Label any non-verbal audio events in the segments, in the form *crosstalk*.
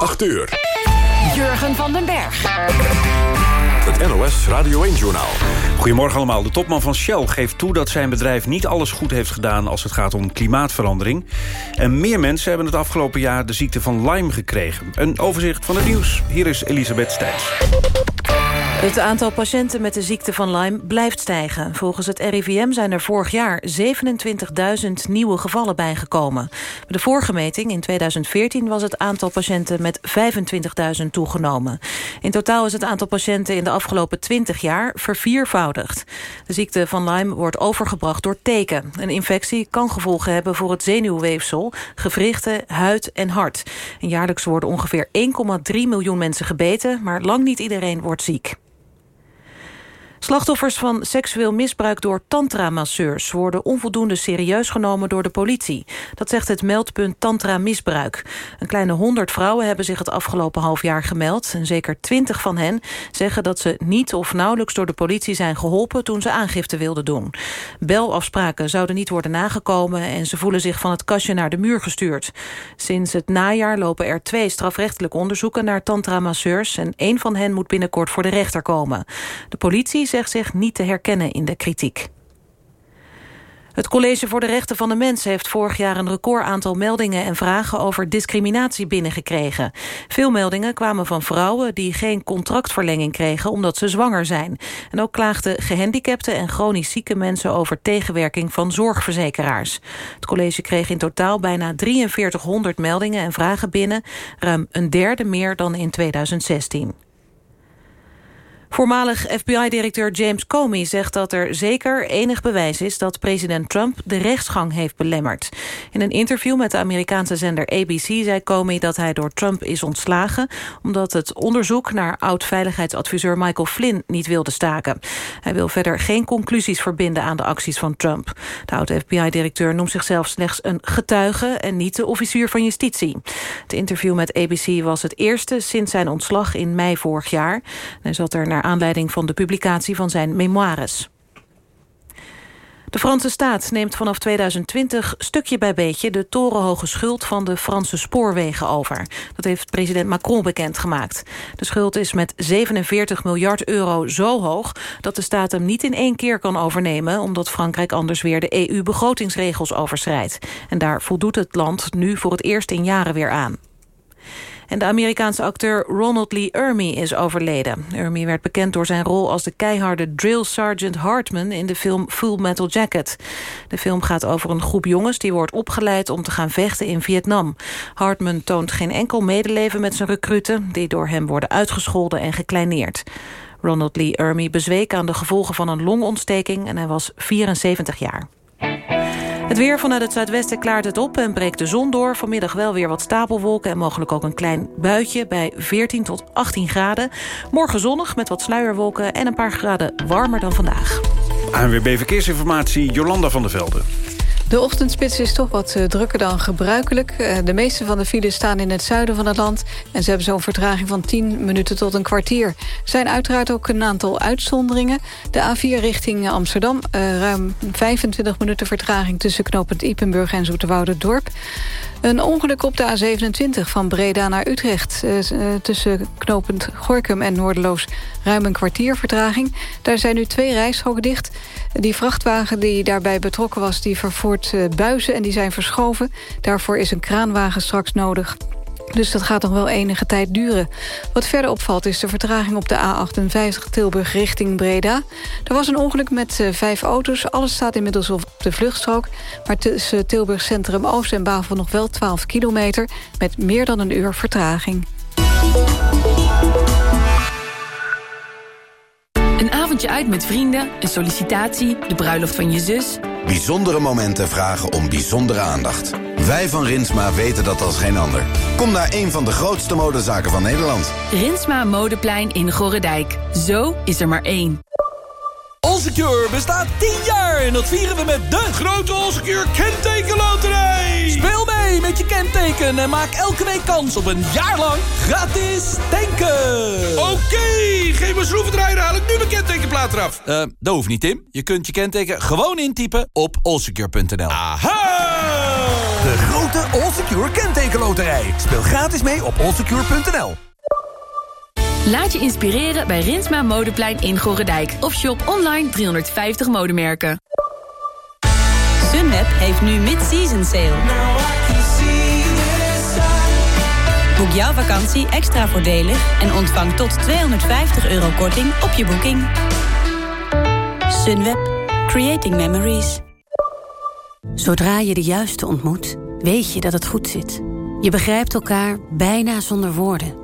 8 uur. Jurgen van den Berg. Het NOS Radio 1-journaal. Goedemorgen allemaal. De topman van Shell geeft toe dat zijn bedrijf niet alles goed heeft gedaan als het gaat om klimaatverandering. En meer mensen hebben het afgelopen jaar de ziekte van Lyme gekregen. Een overzicht van het nieuws. Hier is Elisabeth Stijns. Het aantal patiënten met de ziekte van Lyme blijft stijgen. Volgens het RIVM zijn er vorig jaar 27.000 nieuwe gevallen bijgekomen. Bij de vorige meting in 2014 was het aantal patiënten met 25.000 toegenomen. In totaal is het aantal patiënten in de afgelopen 20 jaar verviervoudigd. De ziekte van Lyme wordt overgebracht door teken. Een infectie kan gevolgen hebben voor het zenuwweefsel, gewrichten, huid en hart. En jaarlijks worden ongeveer 1,3 miljoen mensen gebeten, maar lang niet iedereen wordt ziek. Slachtoffers van seksueel misbruik door tantra-masseurs... worden onvoldoende serieus genomen door de politie. Dat zegt het meldpunt Tantra-misbruik. Een kleine honderd vrouwen hebben zich het afgelopen half jaar gemeld... en zeker twintig van hen zeggen dat ze niet of nauwelijks door de politie zijn geholpen... toen ze aangifte wilden doen. Belafspraken zouden niet worden nagekomen... en ze voelen zich van het kastje naar de muur gestuurd. Sinds het najaar lopen er twee strafrechtelijke onderzoeken naar tantra-masseurs... en één van hen moet binnenkort voor de rechter komen. De politie zegt zich niet te herkennen in de kritiek. Het College voor de Rechten van de Mens heeft vorig jaar een record aantal meldingen en vragen over discriminatie binnengekregen. Veel meldingen kwamen van vrouwen die geen contractverlenging kregen omdat ze zwanger zijn. En ook klaagden gehandicapte en chronisch zieke mensen over tegenwerking van zorgverzekeraars. Het college kreeg in totaal bijna 4300 meldingen en vragen binnen, ruim een derde meer dan in 2016. Voormalig FBI-directeur James Comey zegt dat er zeker enig bewijs is... dat president Trump de rechtsgang heeft belemmerd. In een interview met de Amerikaanse zender ABC zei Comey dat hij door Trump is ontslagen... omdat het onderzoek naar oud-veiligheidsadviseur Michael Flynn niet wilde staken. Hij wil verder geen conclusies verbinden aan de acties van Trump. De oud-FBI-directeur noemt zichzelf slechts een getuige... en niet de officier van justitie. Het interview met ABC was het eerste sinds zijn ontslag in mei vorig jaar. Hij zat er naar aanleiding van de publicatie van zijn memoires. De Franse staat neemt vanaf 2020 stukje bij beetje... de torenhoge schuld van de Franse spoorwegen over. Dat heeft president Macron bekendgemaakt. De schuld is met 47 miljard euro zo hoog... dat de staat hem niet in één keer kan overnemen... omdat Frankrijk anders weer de EU-begrotingsregels overschrijdt. En daar voldoet het land nu voor het eerst in jaren weer aan. En de Amerikaanse acteur Ronald Lee Ermey is overleden. Ermey werd bekend door zijn rol als de keiharde drill sergeant Hartman... in de film Full Metal Jacket. De film gaat over een groep jongens die wordt opgeleid... om te gaan vechten in Vietnam. Hartman toont geen enkel medeleven met zijn recruten... die door hem worden uitgescholden en gekleineerd. Ronald Lee Ermey bezweek aan de gevolgen van een longontsteking... en hij was 74 jaar. Het weer vanuit het zuidwesten klaart het op en breekt de zon door. Vanmiddag wel weer wat stapelwolken en mogelijk ook een klein buitje... bij 14 tot 18 graden. Morgen zonnig met wat sluierwolken en een paar graden warmer dan vandaag. ANWB Verkeersinformatie, Jolanda van der Velde. De ochtendspits is toch wat uh, drukker dan gebruikelijk. Uh, de meeste van de files staan in het zuiden van het land... en ze hebben zo'n vertraging van 10 minuten tot een kwartier. Er zijn uiteraard ook een aantal uitzonderingen. De A4 richting Amsterdam, uh, ruim 25 minuten vertraging... tussen knooppunt Ipenburg en Dorp. Een ongeluk op de A27 van Breda naar Utrecht. Uh, tussen knooppunt Gorkum en Noorderloos ruim een kwartier vertraging. Daar zijn nu twee rijstroken dicht. Die vrachtwagen die daarbij betrokken was, die vervoert uh, buizen en die zijn verschoven. Daarvoor is een kraanwagen straks nodig. Dus dat gaat nog wel enige tijd duren. Wat verder opvalt is de vertraging op de A58 Tilburg richting Breda. Er was een ongeluk met uh, vijf auto's. Alles staat inmiddels op de vluchtstrook. Maar tussen Tilburg Centrum Oost en Bavel nog wel 12 kilometer... met meer dan een uur vertraging. Een avondje uit met vrienden, een sollicitatie, de bruiloft van je zus... Bijzondere momenten vragen om bijzondere aandacht. Wij van Rinsma weten dat als geen ander. Kom naar een van de grootste modezaken van Nederland. Rinsma Modeplein in Gorredijk. Zo is er maar één. Allsecure bestaat 10 jaar en dat vieren we met de grote Allsecure kentekenloterij. Speel mee met je kenteken en maak elke week kans op een jaar lang gratis tanken. Oké, geef me schroevendraaier, haal ik nu mijn kentekenplaat eraf. Uh, dat hoeft niet, Tim. Je kunt je kenteken gewoon intypen op allsecure.nl. Aha! De grote Allsecure kentekenloterij. Loterij. Speel gratis mee op allsecure.nl. Laat je inspireren bij Rinsma Modeplein in Gorredijk. Of shop online 350 modemerken. Sunweb heeft nu mid-season sale. Boek jouw vakantie extra voordelig en ontvang tot 250 euro korting op je boeking. Sunweb. Creating Memories. Zodra je de juiste ontmoet, weet je dat het goed zit. Je begrijpt elkaar bijna zonder woorden.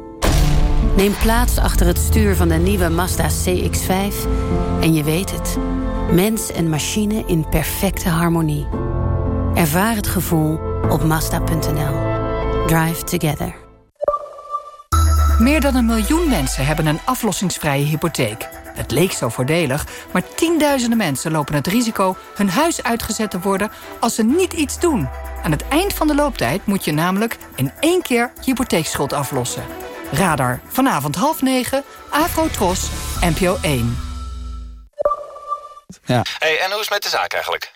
Neem plaats achter het stuur van de nieuwe Mazda CX-5 en je weet het. Mens en machine in perfecte harmonie. Ervaar het gevoel op Mazda.nl. Drive together. Meer dan een miljoen mensen hebben een aflossingsvrije hypotheek. Het leek zo voordelig, maar tienduizenden mensen lopen het risico... hun huis uitgezet te worden als ze niet iets doen. Aan het eind van de looptijd moet je namelijk in één keer je hypotheekschuld aflossen. Radar, vanavond half negen, Afro-Tros, NPO 1. Ja. Hey, en hoe is het met de zaak eigenlijk?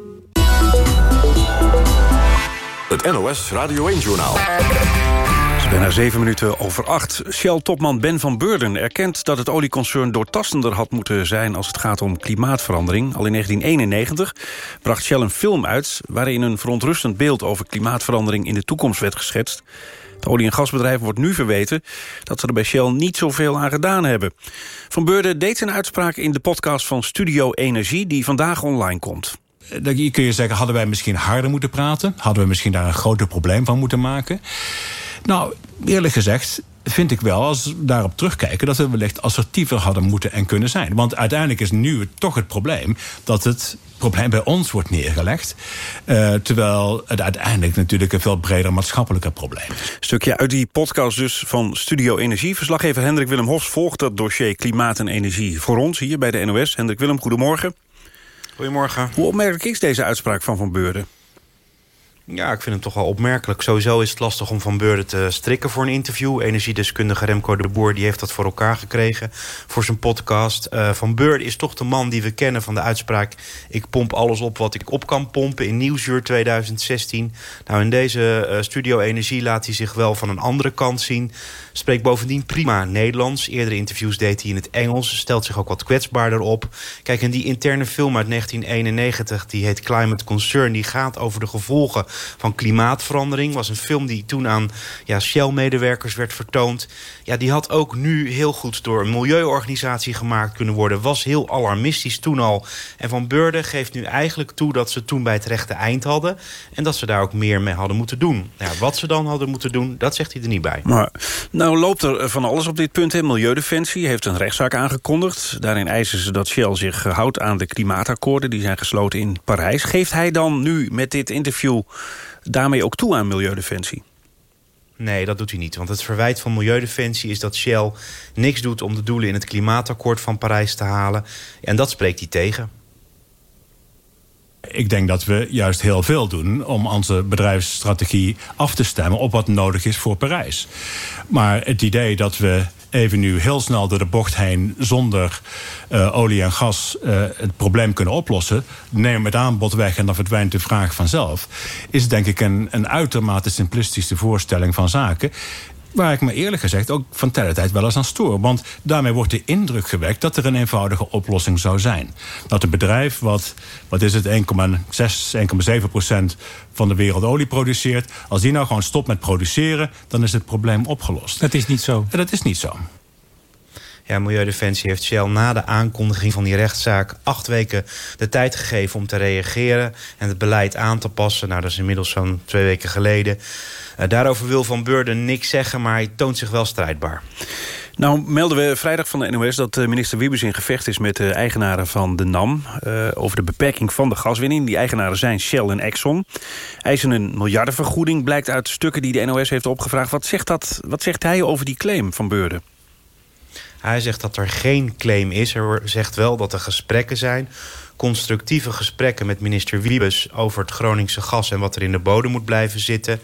Het NOS Radio 1-journaal. Het is bijna zeven minuten over acht. Shell-topman Ben van Beurden erkent dat het olieconcern doortastender had moeten zijn als het gaat om klimaatverandering. Al in 1991 bracht Shell een film uit waarin een verontrustend beeld over klimaatverandering in de toekomst werd geschetst. Het olie- en gasbedrijf wordt nu verweten dat ze er bij Shell niet zoveel aan gedaan hebben. Van Beurden deed zijn uitspraak in de podcast van Studio Energie die vandaag online komt. Dan kun je zeggen, hadden wij misschien harder moeten praten? Hadden we misschien daar een groter probleem van moeten maken? Nou, eerlijk gezegd vind ik wel, als we daarop terugkijken... dat we wellicht assertiever hadden moeten en kunnen zijn. Want uiteindelijk is nu toch het probleem... dat het probleem bij ons wordt neergelegd. Uh, terwijl het uiteindelijk natuurlijk een veel breder maatschappelijker probleem is. Stukje uit die podcast dus van Studio Energie. Verslaggever Hendrik Willem Hofs volgt dat dossier klimaat en energie... voor ons hier bij de NOS. Hendrik Willem, goedemorgen. Goedemorgen. Hoe opmerkelijk is deze uitspraak van Van Beurden? Ja, ik vind hem toch wel opmerkelijk. Sowieso is het lastig om Van Beurden te strikken voor een interview. Energiedeskundige Remco de Boer die heeft dat voor elkaar gekregen voor zijn podcast. Uh, van Beurden is toch de man die we kennen van de uitspraak... ik pomp alles op wat ik op kan pompen in Nieuwsuur 2016. Nou, in deze uh, Studio Energie laat hij zich wel van een andere kant zien. Spreekt bovendien prima Nederlands. Eerdere interviews deed hij in het Engels. Stelt zich ook wat kwetsbaarder op. Kijk, en die interne film uit 1991, die heet Climate Concern... die gaat over de gevolgen van klimaatverandering. was een film die toen aan ja, Shell-medewerkers werd vertoond. Ja, die had ook nu heel goed door een milieuorganisatie gemaakt kunnen worden. Was heel alarmistisch toen al. En Van Beurden geeft nu eigenlijk toe dat ze toen bij het rechte eind hadden. En dat ze daar ook meer mee hadden moeten doen. Ja, wat ze dan hadden moeten doen, dat zegt hij er niet bij. Maar nou loopt er van alles op dit punt. Milieudefensie heeft een rechtszaak aangekondigd. Daarin eisen ze dat Shell zich houdt aan de klimaatakkoorden. Die zijn gesloten in Parijs. Geeft hij dan nu met dit interview daarmee ook toe aan Milieudefensie? Nee, dat doet hij niet. Want het verwijt van Milieudefensie is dat Shell niks doet... om de doelen in het klimaatakkoord van Parijs te halen. En dat spreekt hij tegen. Ik denk dat we juist heel veel doen om onze bedrijfsstrategie af te stemmen op wat nodig is voor Parijs. Maar het idee dat we even nu heel snel door de bocht heen... zonder uh, olie en gas uh, het probleem kunnen oplossen... nemen het aanbod weg en dan verdwijnt de vraag vanzelf... is denk ik een, een uitermate simplistische voorstelling van zaken... Waar ik me eerlijk gezegd ook van tijd tijd wel eens aan stoor. Want daarmee wordt de indruk gewekt dat er een eenvoudige oplossing zou zijn. Dat een bedrijf wat, wat is het, 1,6, 1,7 procent van de wereld olie produceert... als die nou gewoon stopt met produceren, dan is het probleem opgelost. Dat is niet zo. Dat is niet zo. Ja, Milieudefensie heeft Shell na de aankondiging van die rechtszaak... acht weken de tijd gegeven om te reageren en het beleid aan te passen. Nou, dat is inmiddels zo'n twee weken geleden. Uh, daarover wil Van Beurden niks zeggen, maar hij toont zich wel strijdbaar. Nou melden we vrijdag van de NOS dat eh, minister Wiebes in gevecht is... met de eigenaren van de NAM over de beperking van de gaswinning. Die eigenaren zijn Shell en Exxon. Eisen een miljardenvergoeding blijkt uit stukken die de NOS heeft opgevraagd. Wat zegt, dat, wat zegt hij over die claim van Beurden? Hij zegt dat er geen claim is. Er zegt wel dat er gesprekken zijn constructieve gesprekken met minister Wiebes... over het Groningse gas en wat er in de bodem moet blijven zitten.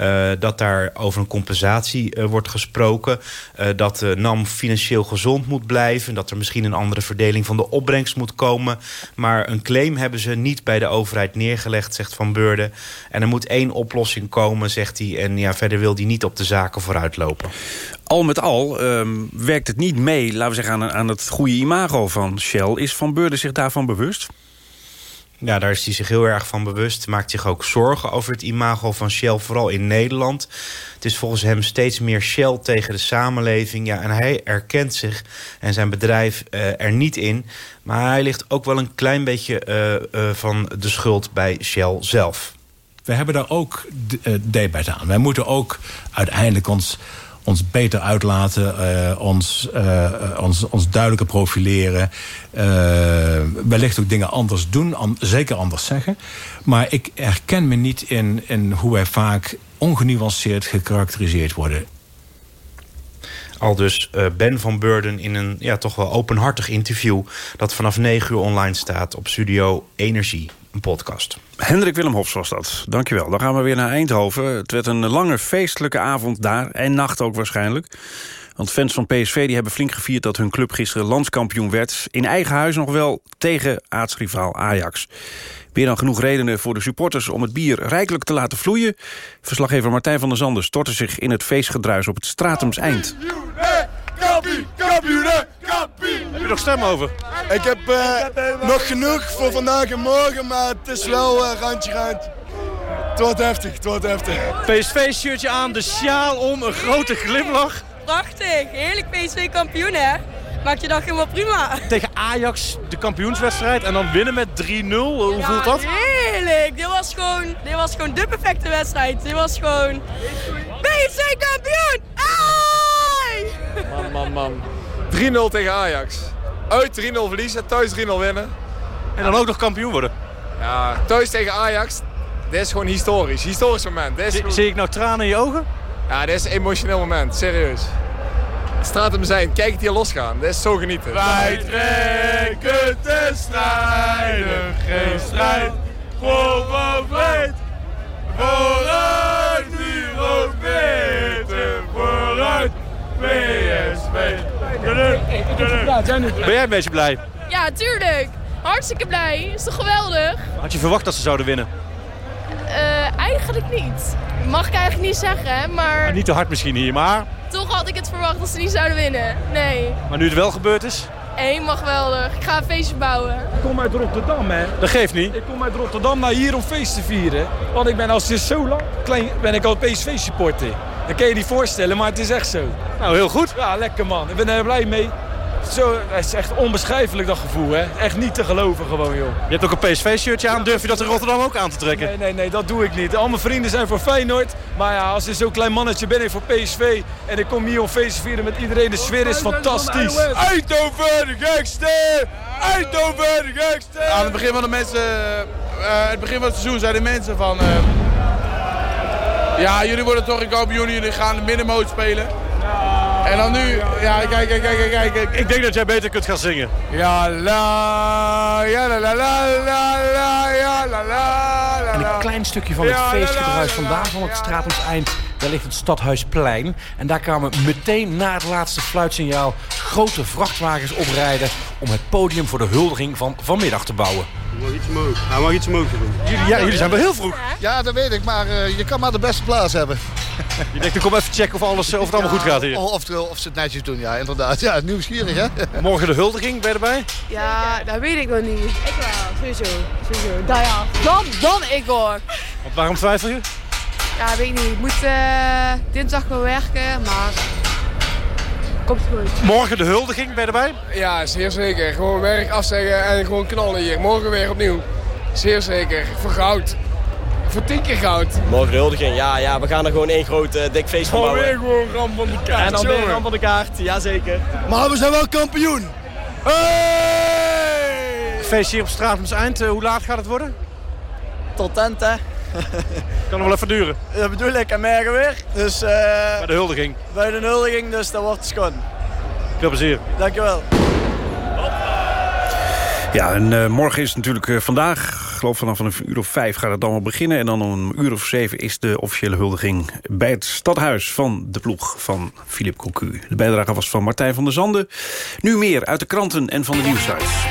Uh, dat daar over een compensatie uh, wordt gesproken. Uh, dat de NAM financieel gezond moet blijven. Dat er misschien een andere verdeling van de opbrengst moet komen. Maar een claim hebben ze niet bij de overheid neergelegd, zegt Van Beurden. En er moet één oplossing komen, zegt hij. En ja, verder wil hij niet op de zaken vooruitlopen. Al met al um, werkt het niet mee, laten we zeggen, aan, aan het goede imago van Shell. Is Van Beurden zich daarvan bewust? Ja, daar is hij zich heel erg van bewust. Maakt zich ook zorgen over het imago van Shell, vooral in Nederland. Het is volgens hem steeds meer Shell tegen de samenleving. Ja, en hij erkent zich en zijn bedrijf uh, er niet in. Maar hij ligt ook wel een klein beetje uh, uh, van de schuld bij Shell zelf. We hebben daar ook debat aan. Wij moeten ook uiteindelijk ons ons beter uitlaten, uh, ons, uh, ons, ons duidelijker profileren. Uh, wellicht ook dingen anders doen, zeker anders zeggen. Maar ik herken me niet in, in hoe wij vaak ongenuanceerd gekarakteriseerd worden. Al dus Ben van Beurden in een ja, toch wel openhartig interview... dat vanaf 9 uur online staat op Studio Energie, podcast. Hendrik Willem Hofs was dat. Dankjewel. Dan gaan we weer naar Eindhoven. Het werd een lange feestelijke avond daar. En nacht ook waarschijnlijk. Want fans van PSV die hebben flink gevierd dat hun club gisteren landskampioen werd. In eigen huis nog wel tegen aartsrivaal Ajax. Weer dan genoeg redenen voor de supporters om het bier rijkelijk te laten vloeien. Verslaggever Martijn van der Zanden stortte zich in het feestgedruis op het Stratums Eind. Kampioen, kampioen, kampioen. Heb je nog stem over? Ik heb uh, nog genoeg voor vandaag en morgen, maar het is wel uh, randje rand. Het wordt heftig, het wordt heftig. PSV-shirtje aan, de sjaal om, een grote glimlach. Prachtig, heerlijk PSV kampioen hè. Maak je dag helemaal prima. Tegen Ajax, de kampioenswedstrijd, en dan winnen met 3-0. Hoe ja, voelt dat? Heerlijk, dit was, gewoon, dit was gewoon de perfecte wedstrijd. Dit was gewoon PSV kampioen! Ai! Man, man, man. 3-0 tegen Ajax. Uit 3-0 verliezen, thuis 3-0 winnen. En dan ook nog kampioen worden. Ja, thuis tegen Ajax, dit is gewoon historisch. Historisch moment. Dit is zie, zie ik nou tranen in je ogen? Ja, dit is een emotioneel moment, serieus. Stratum zijn, kijk het hier losgaan. Dit is zo genieten. Wij trekken te strijden, geen strijd voor vleet. Vooruit, weten, vooruit, PSV. Ben jij een beetje blij? Ja, tuurlijk. Hartstikke blij. Is toch geweldig? Had je verwacht dat ze zouden winnen? Uh, eigenlijk niet. Mag ik eigenlijk niet zeggen, maar... maar... Niet te hard misschien hier, maar... Toch had ik het verwacht dat ze niet zouden winnen. Nee. Maar nu het wel gebeurd is? Helemaal geweldig. Ik ga een feestje bouwen. Ik kom uit Rotterdam, hè. Dat geeft niet. Ik kom uit Rotterdam naar hier om feest te vieren. Want ik ben al sinds zo lang klein ben ik al PSV-supporter. Dat kan je niet voorstellen, maar het is echt zo. Nou, heel goed. Ja, lekker man. Ik ben er blij mee. Zo, het is echt onbeschrijfelijk dat gevoel, hè. Echt niet te geloven gewoon, joh. Je hebt ook een PSV-shirtje aan. Durf je dat in Rotterdam ook aan te trekken? Nee, nee, nee, dat doe ik niet. Al mijn vrienden zijn voor Feyenoord. Maar ja, als je zo'n klein mannetje ben ik voor PSV. En ik kom hier om feest te vieren met iedereen. De sfeer is fantastisch. Eindhoven, de gekste! Eindhoven, de gekste! Aan het begin van de mensen... Uh, het begin van het seizoen zeiden mensen van... Uh, ja, jullie worden toch een kampioen. Jullie gaan de middenmoot spelen. En dan nu, ja, kijk, kijk, kijk, kijk, kijk. Ik denk dat jij beter kunt gaan zingen. Ja, la, ja, la, la, la, la, la, ja, la, la, la. En een klein stukje van het feestgedruis vandaan van het Stratums Eind. Daar ligt het Stadhuisplein. En daar kwamen meteen na het laatste fluitsignaal grote vrachtwagens oprijden... om het podium voor de huldiging van vanmiddag te bouwen. Hij mag iets omhoog. Hij mag iets omhoog doen. Jullie, ja, jullie zijn wel heel vroeg. Ja, dat weet ik. Maar uh, je kan maar de beste plaats hebben. *laughs* Je denkt, ik kom even checken of, alles, of het allemaal goed gaat hier. Of, of ze het netjes doen, ja, inderdaad. Ja, nieuwsgierig, hè? *laughs* Morgen de huldiging, ben je erbij? Ja, dat weet ik nog niet. Ik wel, sowieso. sowieso. Dan ja, dan, dan ik hoor. Want waarom twijfel je? Ja, weet ik niet. Ik moet uh, dinsdag wel werken, maar... Komt goed. Morgen de huldiging, ben je erbij? Ja, zeer zeker. Gewoon werk afzeggen en gewoon knallen hier. Morgen weer opnieuw. Zeer zeker. Voor goud. voor tien keer goud. Morgen de huldiging, ja, ja, we gaan er gewoon één groot uh, dik feest van bouwen. weer gewoon ram van de kaart, En dan weer ram van de kaart, jazeker. Maar we zijn wel kampioen. Hey! Feest hier op Stratums Eind, uh, hoe laat gaat het worden? Tot tent, hè. *laughs* kan nog wel even duren. Dat bedoel ik, en morgen weer. Dus, uh, bij de huldiging? Bij de huldiging, dus dat wordt schoon. Veel plezier. Dankjewel. Ja, en uh, morgen is natuurlijk uh, vandaag, ik geloof vanaf een uur of vijf gaat het dan wel beginnen. En dan om een uur of zeven is de officiële huldiging bij het stadhuis van de ploeg van Philippe Cocu. De bijdrage was van Martijn van der Zanden. Nu meer uit de kranten en van de nieuwsites.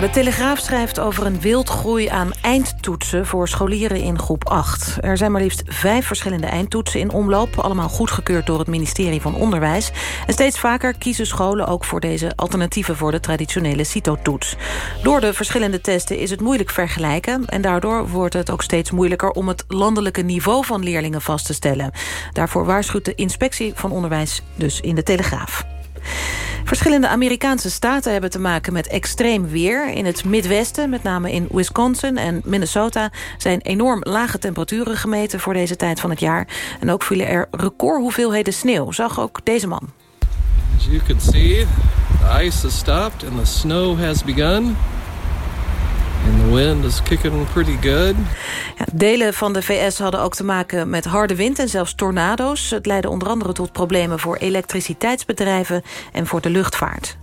De Telegraaf schrijft over een wildgroei aan eindtoetsen... voor scholieren in groep 8. Er zijn maar liefst vijf verschillende eindtoetsen in omloop... allemaal goedgekeurd door het ministerie van Onderwijs. En steeds vaker kiezen scholen ook voor deze alternatieven... voor de traditionele CITO-toets. Door de verschillende testen is het moeilijk vergelijken... en daardoor wordt het ook steeds moeilijker... om het landelijke niveau van leerlingen vast te stellen. Daarvoor waarschuwt de inspectie van Onderwijs dus in de Telegraaf. Verschillende Amerikaanse staten hebben te maken met extreem weer. In het Midwesten, met name in Wisconsin en Minnesota... zijn enorm lage temperaturen gemeten voor deze tijd van het jaar. En ook vielen er recordhoeveelheden sneeuw, zag ook deze man. As you can see, the ice has stopped and the snow has begun. And wind is kicking pretty good. Delen van de VS hadden ook te maken met harde wind en zelfs tornado's. Het leidde onder andere tot problemen voor elektriciteitsbedrijven en voor de luchtvaart.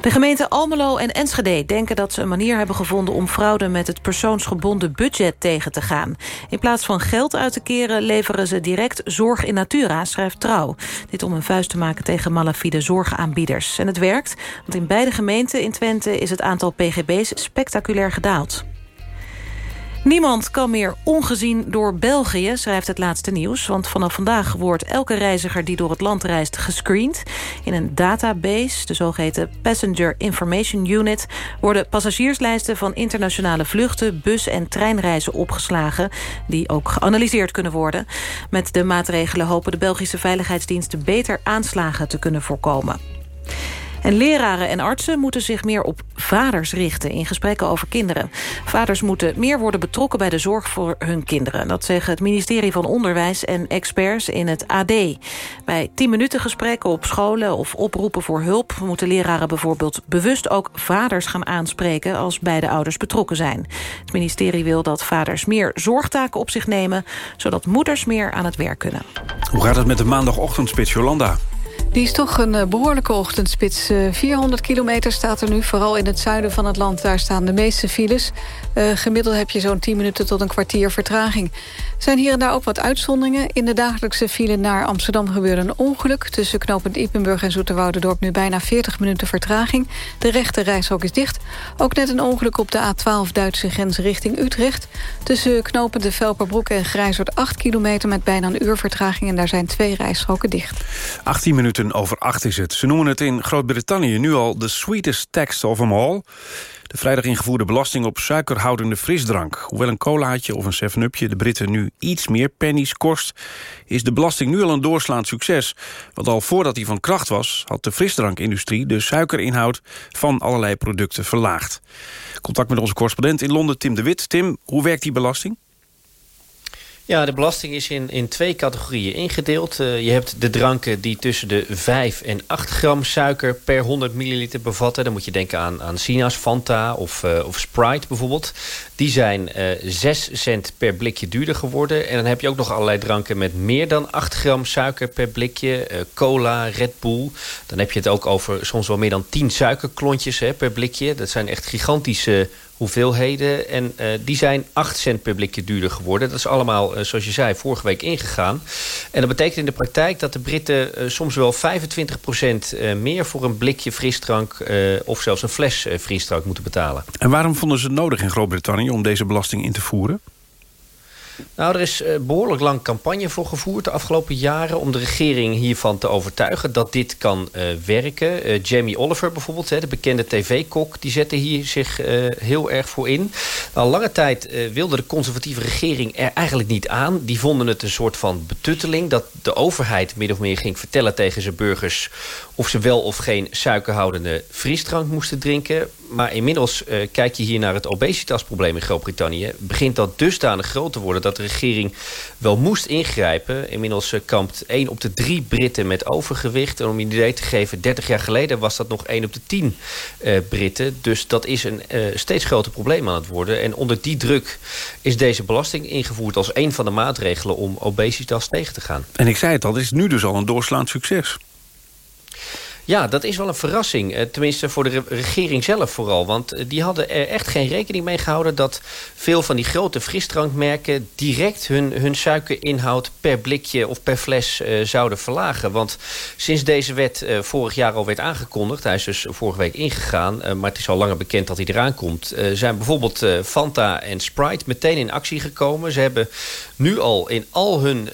De gemeenten Almelo en Enschede denken dat ze een manier hebben gevonden... om fraude met het persoonsgebonden budget tegen te gaan. In plaats van geld uit te keren leveren ze direct zorg in natura, schrijft Trouw. Dit om een vuist te maken tegen malafide zorgaanbieders. En het werkt, want in beide gemeenten in Twente... is het aantal pgb's spectaculair gedaald. Niemand kan meer ongezien door België, schrijft het laatste nieuws. Want vanaf vandaag wordt elke reiziger die door het land reist gescreend. In een database, de zogeheten Passenger Information Unit... worden passagierslijsten van internationale vluchten, bus- en treinreizen opgeslagen... die ook geanalyseerd kunnen worden. Met de maatregelen hopen de Belgische veiligheidsdiensten... beter aanslagen te kunnen voorkomen. En leraren en artsen moeten zich meer op vaders richten... in gesprekken over kinderen. Vaders moeten meer worden betrokken bij de zorg voor hun kinderen. Dat zeggen het ministerie van Onderwijs en experts in het AD. Bij 10 minuten gesprekken op scholen of oproepen voor hulp... moeten leraren bijvoorbeeld bewust ook vaders gaan aanspreken... als beide ouders betrokken zijn. Het ministerie wil dat vaders meer zorgtaken op zich nemen... zodat moeders meer aan het werk kunnen. Hoe gaat het met de maandagochtendspits Jolanda? Die is toch een behoorlijke ochtendspits. 400 kilometer staat er nu, vooral in het zuiden van het land. Daar staan de meeste files. Uh, gemiddeld heb je zo'n 10 minuten tot een kwartier vertraging. Zijn hier en daar ook wat uitzonderingen. In de dagelijkse file naar Amsterdam gebeurde een ongeluk. Tussen knooppunt Ippenburg en Zoeterwoudendorp nu bijna 40 minuten vertraging. De rechte reishok is dicht. Ook net een ongeluk op de A12 Duitse grens richting Utrecht. Tussen knooppunt de Velperbroek en Grijshoort 8 kilometer... met bijna een uur vertraging en daar zijn twee rijstroken dicht. 18 minuten over 8 is het. Ze noemen het in Groot-Brittannië nu al de sweetest tax of them all. De vrijdag ingevoerde belasting op suikerhoudende frisdrank. Hoewel een colaatje of een 7-upje de Britten nu iets meer pennies kost... is de belasting nu al een doorslaand succes. Want al voordat hij van kracht was... had de frisdrankindustrie de suikerinhoud van allerlei producten verlaagd. Contact met onze correspondent in Londen, Tim de Wit. Tim, hoe werkt die belasting? Ja, de belasting is in, in twee categorieën ingedeeld. Uh, je hebt de dranken die tussen de 5 en 8 gram suiker per 100 milliliter bevatten. Dan moet je denken aan, aan Sina's, Fanta of, uh, of Sprite bijvoorbeeld. Die zijn uh, 6 cent per blikje duurder geworden. En dan heb je ook nog allerlei dranken met meer dan 8 gram suiker per blikje. cola, Red Bull. Dan heb je het ook over soms wel meer dan 10 suikerklontjes hè, per blikje. Dat zijn echt gigantische hoeveelheden. En uh, die zijn 8 cent per blikje duurder geworden. Dat is allemaal, zoals je zei, vorige week ingegaan. En dat betekent in de praktijk dat de Britten soms wel 25% meer... voor een blikje frisdrank of zelfs een fles frisdrank moeten betalen. En waarom vonden ze het nodig in Groot-Brittannië om deze belasting in te voeren? Nou, er is behoorlijk lang campagne voor gevoerd de afgelopen jaren... om de regering hiervan te overtuigen dat dit kan uh, werken. Uh, Jamie Oliver bijvoorbeeld, hè, de bekende tv-kok... die zette hier zich uh, heel erg voor in. Al lange tijd wilde de conservatieve regering er eigenlijk niet aan. Die vonden het een soort van betutteling... dat de overheid min of meer ging vertellen tegen zijn burgers... of ze wel of geen suikerhoudende frisdrank moesten drinken. Maar inmiddels uh, kijk je hier naar het obesitasprobleem in Groot-Brittannië... begint dat dusdanig groot te worden dat de regering wel moest ingrijpen. Inmiddels uh, kampt 1 op de 3 Britten met overgewicht. En om je een idee te geven, 30 jaar geleden was dat nog 1 op de 10 uh, Britten. Dus dat is een steeds groter probleem aan het worden. En onder die druk is deze belasting ingevoerd als een van de maatregelen... om obesitas tegen te gaan. En ik zei het al, is nu dus al een doorslaand succes. Ja, dat is wel een verrassing. Eh, tenminste voor de regering zelf vooral. Want eh, die hadden er echt geen rekening mee gehouden... dat veel van die grote frisdrankmerken... direct hun, hun suikerinhoud per blikje of per fles uh, zouden verlagen. Want sinds deze wet vorig jaar al werd aangekondigd... hij is dus vorige week ingegaan... Maar het is al langer bekend dat hij eraan komt... zijn bijvoorbeeld Fanta en Sprite meteen in actie gekomen. Ze hebben nu al in al hun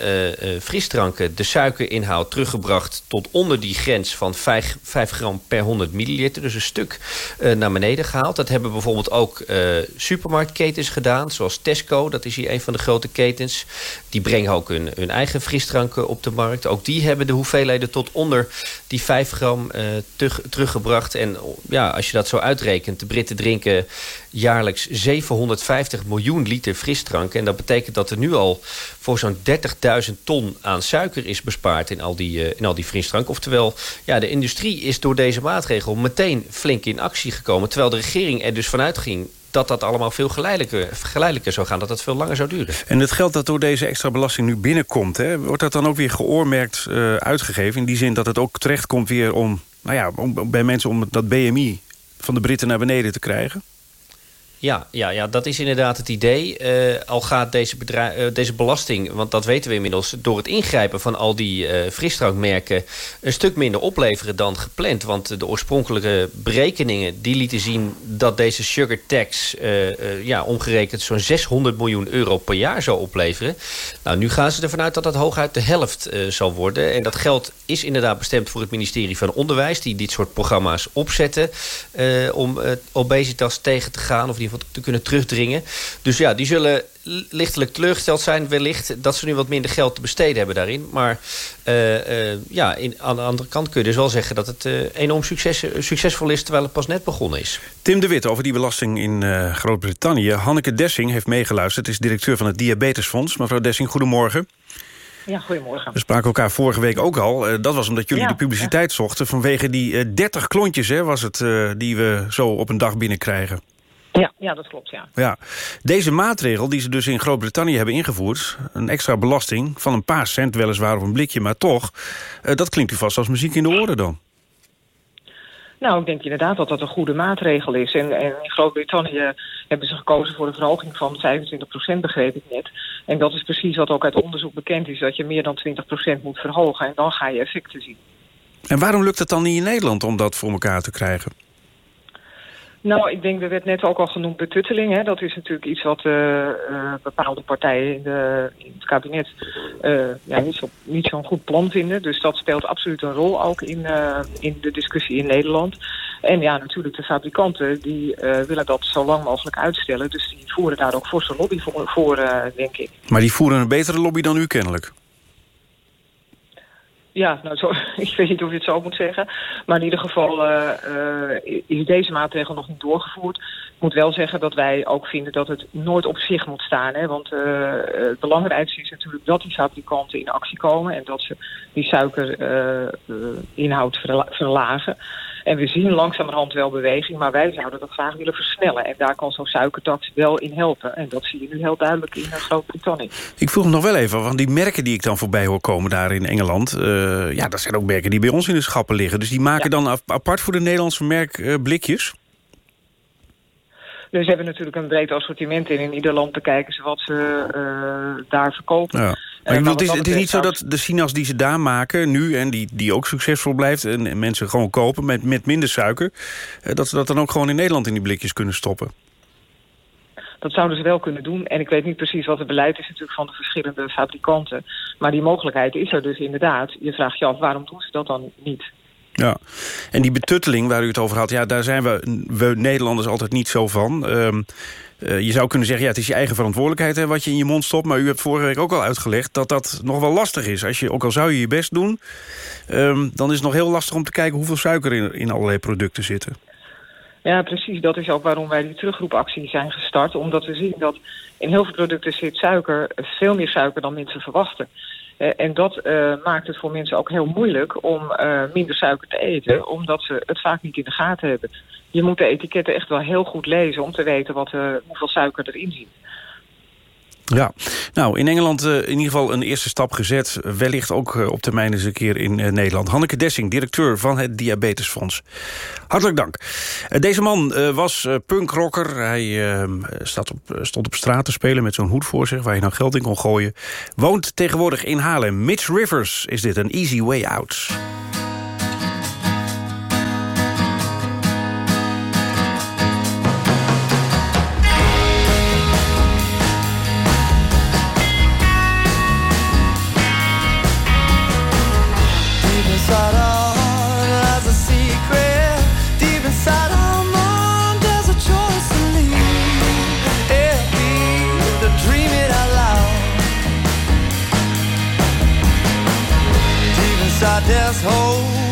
frisdranken... de suikerinhoud teruggebracht tot onder die grens van 5 5, gram per 100 milliliter. Dus een stuk uh, naar beneden gehaald. Dat hebben bijvoorbeeld ook uh, supermarktketens gedaan. Zoals Tesco, dat is hier een van de grote ketens. Die brengen ook hun, eigen frisdranken op de markt. Ook die hebben de hoeveelheden tot onder die 5 gram uh, terug, teruggebracht. En ja, als je dat zo uitrekent... de Britten drinken jaarlijks 750 miljoen liter frisdrank. En dat betekent dat er nu al voor zo'n 30.000 ton aan suiker is bespaard in al die, uh, in al die frisdrank. Oftewel, ja, de industrie is door deze maatregel meteen flink in actie gekomen. Terwijl de regering er dus vanuit ging dat dat allemaal veel geleidelijker, geleidelijker zou gaan. Dat dat veel langer zou duren. En het geld dat door deze extra belasting nu binnenkomt... Hè, wordt dat dan ook weer geoormerkt uh, uitgegeven? In die zin dat het ook terecht komt weer om, nou ja, om, bij mensen... om dat BMI van de Britten naar beneden te krijgen? Ja, ja, ja, dat is inderdaad het idee. Uh, al gaat deze, uh, deze belasting, want dat weten we inmiddels... door het ingrijpen van al die uh, frisdrankmerken... een stuk minder opleveren dan gepland. Want de oorspronkelijke berekeningen die lieten zien... dat deze sugar tax ja, omgerekend zo'n 600 miljoen euro per jaar zou opleveren. Nou, nu gaan ze ervan uit dat dat hooguit de helft zal worden. En dat geld is inderdaad bestemd voor het ministerie van Onderwijs... die dit soort programma's opzetten om obesitas tegen te gaan... of te kunnen terugdringen. Dus ja, die zullen lichtelijk teleurgesteld zijn wellicht... dat ze nu wat minder geld te besteden hebben daarin. Maar uh, uh, ja, in, aan de andere kant kun je dus wel zeggen... dat het uh, enorm succes, succesvol is terwijl het pas net begonnen is. Tim de Wit over die belasting in Groot-Brittannië. Hanneke Dessing heeft meegeluisterd, is directeur van het Diabetesfonds. Mevrouw Dessing, goedemorgen. Ja, goedemorgen. We spraken elkaar vorige week ook al. dat was omdat jullie ja, de publiciteit ja. zochten... vanwege die 30 klontjes, hè, was het, die we zo op een dag binnenkrijgen. Ja, ja, dat klopt, ja. ja. Deze maatregel die ze dus in Groot-Brittannië hebben ingevoerd... een extra belasting van een paar cent weliswaar op een blikje... maar toch, uh, dat klinkt u vast als muziek in de oren dan. Nou, ik denk inderdaad dat dat een goede maatregel is. En, en in Groot-Brittannië hebben ze gekozen voor een verhoging van 25% begreep ik net. En dat is precies wat ook uit onderzoek bekend is... dat je meer dan 20% moet verhogen en dan ga je effecten zien. En waarom lukt het dan niet in Nederland om dat voor elkaar te krijgen? Nou, ik denk, er werd net ook al genoemd betutteling. Hè. Dat is natuurlijk iets wat uh, bepaalde partijen in, de, in het kabinet uh, ja, niet zo'n zo goed plan vinden. Dus dat speelt absoluut een rol ook in, in de discussie in Nederland. En ja, natuurlijk de fabrikanten die willen dat zo lang mogelijk uitstellen. Dus die voeren daar ook forse lobby voor, voor denk ik. Maar die voeren een betere lobby dan u kennelijk? Ja, nou, zo, *laughs* ik weet niet of je het zo moet zeggen. Maar in ieder geval uh, uh, is deze maatregel nog niet doorgevoerd. Ik moet wel zeggen dat wij ook vinden dat het nooit op zich moet staan. Hè? Want uh, het belangrijkste is natuurlijk dat die fabrikanten in actie komen... en dat ze die suikerinhoud verlagen. En we zien langzamerhand wel beweging, maar wij zouden dat graag willen versnellen. En daar kan zo'n suikertax wel in helpen. En dat zie je nu heel duidelijk in Groot-Brittannië. Ik vroeg nog wel even, want die merken die ik dan voorbij hoor komen daar in Engeland... Uh, ja, dat zijn ook merken die bij ons in de schappen liggen. Dus die maken ja. dan apart voor de Nederlandse merk uh, blikjes? Dus ze hebben natuurlijk een breed assortiment in. In ieder land bekijken ze wat ze uh, daar verkopen. Ja. Maar bedoel, het, is, het is niet zo dat de sinaas die ze daar maken nu... en die, die ook succesvol blijft en, en mensen gewoon kopen met, met minder suiker... dat ze dat dan ook gewoon in Nederland in die blikjes kunnen stoppen? Dat zouden ze wel kunnen doen. En ik weet niet precies wat het beleid is natuurlijk van de verschillende fabrikanten. Maar die mogelijkheid is er dus inderdaad. Je vraagt je af, waarom doen ze dat dan niet? Ja, en die betutteling waar u het over had... ja, daar zijn we, we Nederlanders altijd niet zo van. Um, uh, je zou kunnen zeggen, ja, het is je eigen verantwoordelijkheid... Hè, wat je in je mond stopt, maar u hebt vorige week ook al uitgelegd... dat dat nog wel lastig is. Als je, ook al zou je je best doen... Um, dan is het nog heel lastig om te kijken hoeveel suiker in, in allerlei producten zitten. Ja, precies. Dat is ook waarom wij die terugroepactie zijn gestart. Omdat we zien dat in heel veel producten zit suiker, veel meer suiker dan mensen verwachten. Uh, en dat uh, maakt het voor mensen ook heel moeilijk om uh, minder suiker te eten, omdat ze het vaak niet in de gaten hebben. Je moet de etiketten echt wel heel goed lezen om te weten wat, hoeveel suiker erin zit. Ja, nou in Engeland uh, in ieder geval een eerste stap gezet. Wellicht ook uh, op termijn eens een keer in uh, Nederland. Hanneke Dessing, directeur van het Diabetesfonds. Hartelijk dank. deze man was punkrocker. Hij staat op, stond op straat te spelen met zo'n hoed voor zich... waar je nou geld in kon gooien. Woont tegenwoordig in Haarlem. Mitch Rivers is dit, een easy way out. asshole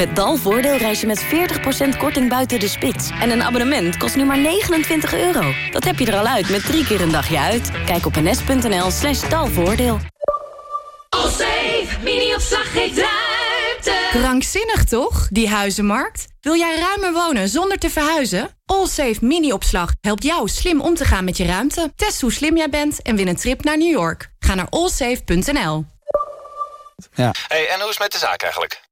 Met Dalvoordeel reis je met 40% korting buiten de spits. En een abonnement kost nu maar 29 euro. Dat heb je er al uit met drie keer een dagje uit. Kijk op ns.nl slash dalvoordeel. Allsafe, mini-opslag geeft ruimte. Krankzinnig toch, die huizenmarkt? Wil jij ruimer wonen zonder te verhuizen? Allsafe Mini-opslag helpt jou slim om te gaan met je ruimte. Test hoe slim jij bent en win een trip naar New York. Ga naar allsafe.nl. Ja. hey, en hoe is het met de zaak eigenlijk?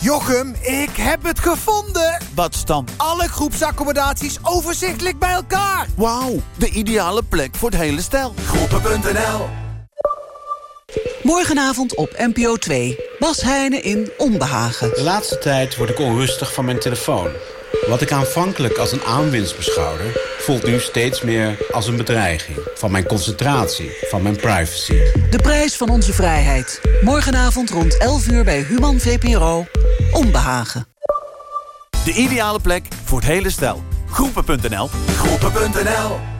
Jochem, ik heb het gevonden! Wat stamt alle groepsaccommodaties overzichtelijk bij elkaar? Wauw, de ideale plek voor het hele stel. Groepen.nl Morgenavond op NPO 2. Bas Heijnen in Onbehagen. De laatste tijd word ik onrustig van mijn telefoon. Wat ik aanvankelijk als een aanwinst beschouwde... voelt nu steeds meer als een bedreiging. Van mijn concentratie, van mijn privacy. De prijs van onze vrijheid. Morgenavond rond 11 uur bij Human VPRO. Onbehagen. De ideale plek voor het hele stel. Groepen.nl Groepen.nl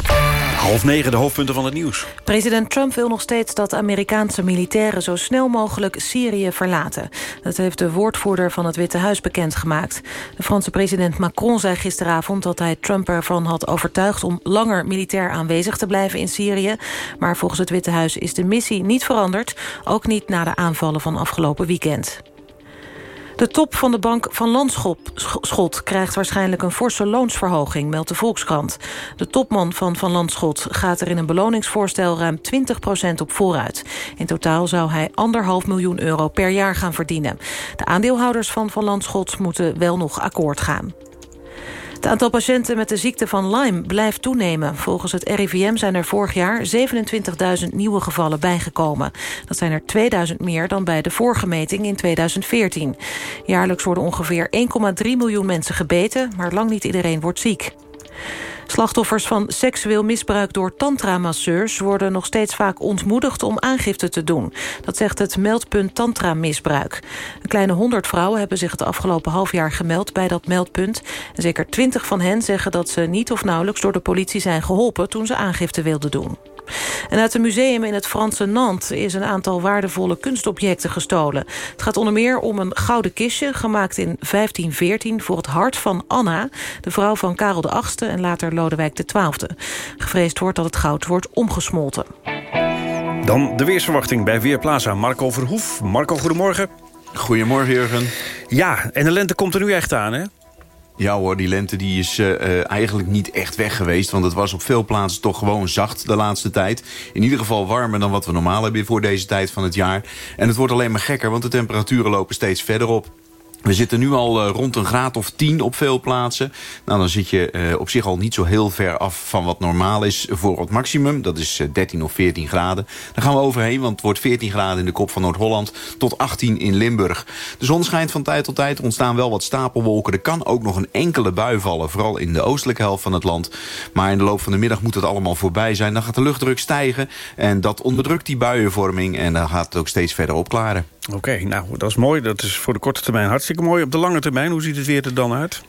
Half negen, de hoofdpunten van het nieuws. President Trump wil nog steeds dat Amerikaanse militairen... zo snel mogelijk Syrië verlaten. Dat heeft de woordvoerder van het Witte Huis bekendgemaakt. De Franse president Macron zei gisteravond... dat hij Trump ervan had overtuigd om langer militair aanwezig te blijven in Syrië. Maar volgens het Witte Huis is de missie niet veranderd. Ook niet na de aanvallen van afgelopen weekend. De top van de bank van Landschot krijgt waarschijnlijk een forse loonsverhoging, meldt de Volkskrant. De topman van Van Landschot gaat er in een beloningsvoorstel ruim 20% op vooruit. In totaal zou hij anderhalf miljoen euro per jaar gaan verdienen. De aandeelhouders van Van Landschot moeten wel nog akkoord gaan. Het aantal patiënten met de ziekte van Lyme blijft toenemen. Volgens het RIVM zijn er vorig jaar 27.000 nieuwe gevallen bijgekomen. Dat zijn er 2000 meer dan bij de vorige meting in 2014. Jaarlijks worden ongeveer 1,3 miljoen mensen gebeten... maar lang niet iedereen wordt ziek. Slachtoffers van seksueel misbruik door tantramasseurs... worden nog steeds vaak ontmoedigd om aangifte te doen. Dat zegt het meldpunt Tantra-misbruik. Een kleine honderd vrouwen hebben zich het afgelopen half jaar gemeld... bij dat meldpunt. En zeker twintig van hen zeggen dat ze niet of nauwelijks... door de politie zijn geholpen toen ze aangifte wilden doen. En uit een museum in het Franse Nantes is een aantal waardevolle kunstobjecten gestolen. Het gaat onder meer om een gouden kistje, gemaakt in 1514... voor het hart van Anna, de vrouw van Karel VIII en later Lodewijk XII. Gevreesd wordt dat het goud wordt omgesmolten. Dan de weersverwachting bij Weerplaza. Marco Verhoef. Marco, goedemorgen. Goedemorgen, Jurgen. Ja, en de lente komt er nu echt aan, hè? Ja hoor, die lente die is uh, eigenlijk niet echt weg geweest. Want het was op veel plaatsen toch gewoon zacht de laatste tijd. In ieder geval warmer dan wat we normaal hebben voor deze tijd van het jaar. En het wordt alleen maar gekker, want de temperaturen lopen steeds verder op. We zitten nu al uh, rond een graad of 10 op veel plaatsen. Nou, dan zit je uh, op zich al niet zo heel ver af van wat normaal is voor het maximum. Dat is uh, 13 of 14 graden. Daar gaan we overheen, want het wordt 14 graden in de kop van Noord-Holland... tot 18 in Limburg. De zon schijnt van tijd tot tijd, ontstaan wel wat stapelwolken. Er kan ook nog een enkele bui vallen, vooral in de oostelijke helft van het land. Maar in de loop van de middag moet het allemaal voorbij zijn. Dan gaat de luchtdruk stijgen en dat onderdrukt die buienvorming... en dan gaat het ook steeds verder opklaren. Oké, nou, dat is mooi. Dat is voor de korte termijn hartstikke mooi. Op de lange termijn, hoe ziet het weer er dan uit?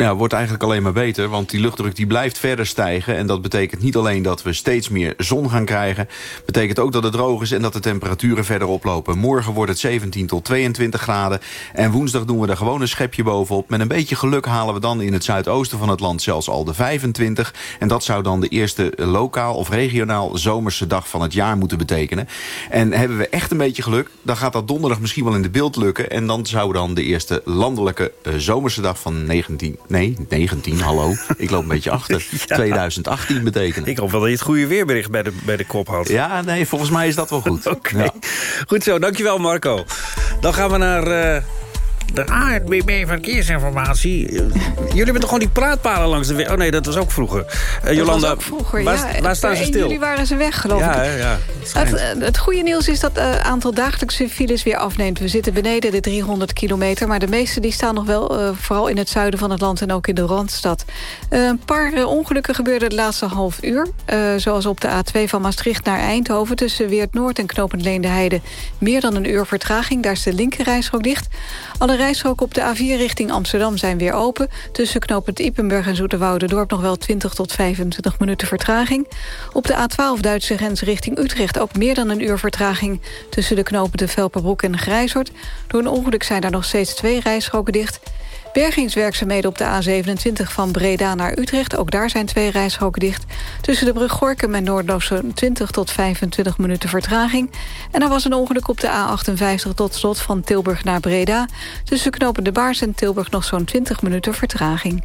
Ja, wordt eigenlijk alleen maar beter, want die luchtdruk die blijft verder stijgen. En dat betekent niet alleen dat we steeds meer zon gaan krijgen... betekent ook dat het droog is en dat de temperaturen verder oplopen. Morgen wordt het 17 tot 22 graden. En woensdag doen we er gewoon een schepje bovenop. Met een beetje geluk halen we dan in het zuidoosten van het land zelfs al de 25. En dat zou dan de eerste lokaal of regionaal zomerse dag van het jaar moeten betekenen. En hebben we echt een beetje geluk, dan gaat dat donderdag misschien wel in de beeld lukken. En dan zou dan de eerste landelijke uh, zomerse dag van 19... Nee, 19, hallo. Ik loop een beetje achter. *laughs* Ja. 2018 betekenen. Ik hoop wel dat je het goede weerbericht bij de, bij de kop had. Ja, nee, volgens mij is dat wel goed. *laughs* Oké. Okay. Ja. Goed zo, dankjewel Marco. Dan gaan we naar... Uh de ANWB Verkeersinformatie. Jullie hebben toch gewoon die praatpalen langs de weg? Oh nee, dat was ook vroeger. Uh, Jolanda, ook vroeger, waar, ja. waar staan ze stil? jullie waren ze weg, geloof ja, ik. Ja, het, het, het, goede nieuws is dat het uh, aantal dagelijkse files weer afneemt. We zitten beneden de 300 kilometer. Maar de meeste die staan nog wel, uh, vooral in het zuiden van het land... en ook in de Randstad. een paar ongelukken gebeurden de laatste half uur. zoals op de A2 van Maastricht naar Eindhoven... tussen Weert Noord en Knopend Leende Heide. Meer dan een uur vertraging. Daar is de linkerrijstrook dicht. Alle rijstroken op de A4 richting Amsterdam zijn weer open. Tussen knooppunt Ippenburg en Zoeterwoude-dorp nog wel 20 tot 25 minuten vertraging. Op de A12 Duitse grens richting Utrecht ook meer dan een uur vertraging... tussen de knooppunten Velperbroek en Grijshoort. Door een ongeluk zijn daar nog steeds twee rijstroken dicht... Bergingswerkzaamheden op de A27 van Breda naar Utrecht. Ook daar zijn twee rijstroken dicht. Tussen de brug Gorkum en Noordloos zo'n 20 tot 25 minuten vertraging. En er was een ongeluk op de A58 tot slot van Tilburg naar Breda. Tussen knopen de Baars en Tilburg nog zo'n 20 minuten vertraging.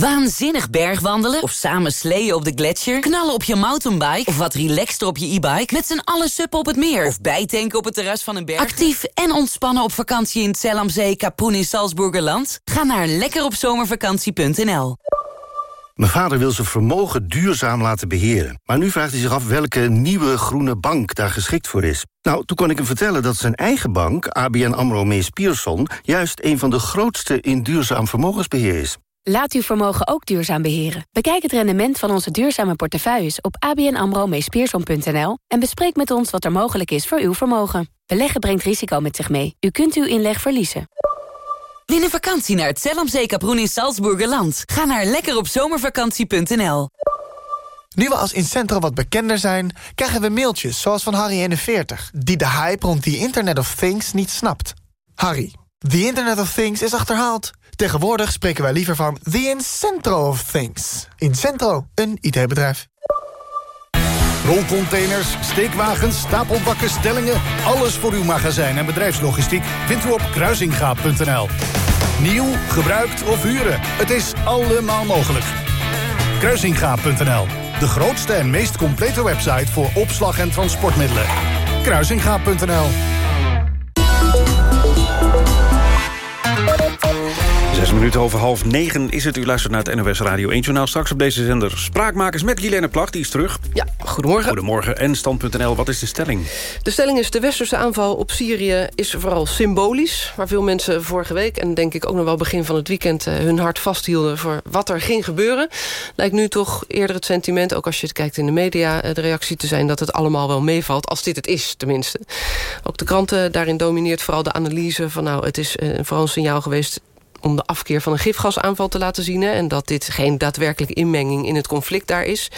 Waanzinnig bergwandelen of samen sleeën op de gletsjer... knallen op je mountainbike of wat relaxter op je e-bike... met z'n allen suppen op het meer of bijtanken op het terras van een berg. Actief en ontspannen op vakantie in Zellamzee, Kapoen in Salzburgerland? Ga naar lekkeropzomervakantie.nl. Mijn vader wil zijn vermogen duurzaam laten beheren. Maar nu vraagt hij zich af welke nieuwe groene bank daar geschikt voor is. Nou, toen kon ik hem vertellen dat zijn eigen bank, ABN AMRO Mees Pierson... juist een van de grootste in duurzaam vermogensbeheer is. Laat uw vermogen ook duurzaam beheren. Bekijk het rendement van onze duurzame portefeuilles op abnamro en bespreek met ons wat er mogelijk is voor uw vermogen. Beleggen brengt risico met zich mee. U kunt uw inleg verliezen. Win een vakantie naar het Zellamzee in Salzburgerland. Ga naar lekkeropzomervakantie.nl. Nu we als Incentro wat bekender zijn, krijgen we mailtjes zoals van Harry41... die de hype rond the Internet of Things niet snapt. Harry, the Internet of Things is achterhaald. Tegenwoordig spreken wij liever van the Incentro of Things. Incentro, een IT-bedrijf. Rolcontainers, steekwagens, stapelbakken, stellingen... alles voor uw magazijn en bedrijfslogistiek vindt u op kruisingaap.nl. Nieuw, gebruikt of huren, het is allemaal mogelijk. Kruisingaap.nl, de grootste en meest complete website... voor opslag en transportmiddelen. Kruisingaap.nl Zes minuten over half negen is het. U luistert naar het NOS Radio 1 Journaal. Straks op deze zender Spraakmakers met Guilaine Plag. Die is terug. Ja, goedemorgen. Goedemorgen. En Stand.nl, wat is de stelling? De stelling is de westerse aanval op Syrië is vooral symbolisch. Waar veel mensen vorige week en denk ik ook nog wel begin van het weekend... eh, hun hart vasthielden voor wat er ging gebeuren. Lijkt nu toch eerder het sentiment, ook als je het kijkt in de media... eh, de reactie te zijn dat het allemaal wel meevalt. Als dit het is, tenminste. Ook de kranten, daarin domineert vooral de analyse van... nou, het is eh, vooral een signaal geweest om de afkeer van een gifgasaanval te laten zien... En dat dit geen daadwerkelijke inmenging in het conflict daar is.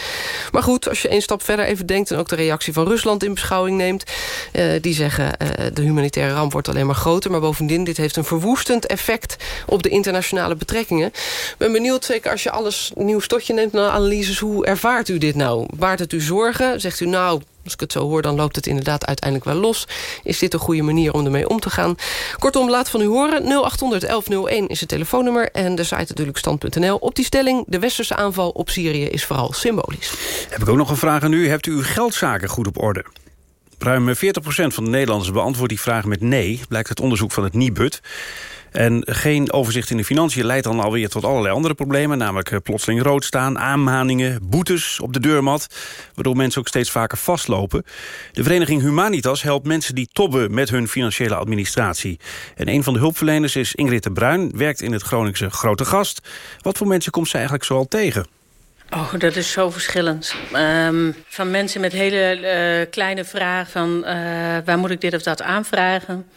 Maar goed, als je één stap verder even denkt... en ook de reactie van Rusland in beschouwing neemt... eh, die zeggen eh, de humanitaire ramp wordt alleen maar groter... maar bovendien, dit heeft een verwoestend effect... op de internationale betrekkingen. Ik ben benieuwd, zeker als je alles nieuws tot je neemt... naar analyses, hoe ervaart u dit nou? Baart het u zorgen? Zegt u nou... Als ik het zo hoor, dan loopt het inderdaad uiteindelijk wel los. Is dit een goede manier om ermee om te gaan? Kortom, laat van u horen. 0800 1101 is het telefoonnummer. En de site natuurlijk stand.nl. Op die stelling, de westerse aanval op Syrië is vooral symbolisch. Heb ik ook nog een vraag aan u. Hebt u uw geldzaken goed op orde? Ruim 40% van de Nederlanders beantwoordt die vraag met nee... blijkt uit onderzoek van het Nibud. En geen overzicht in de financiën leidt dan alweer tot allerlei andere problemen... namelijk eh, plotseling rood staan, aanmaningen, boetes op de deurmat... waardoor mensen ook steeds vaker vastlopen. De vereniging Humanitas helpt mensen die tobben met hun financiële administratie. En een van de hulpverleners is Ingrid de Bruin, werkt in het Groningse Grote Gast. Wat voor mensen komt ze eigenlijk zoal tegen? Oh, dat is zo verschillend. Ehm, van mensen met hele eh, kleine vragen van eh, waar moet ik dit of dat aanvragen...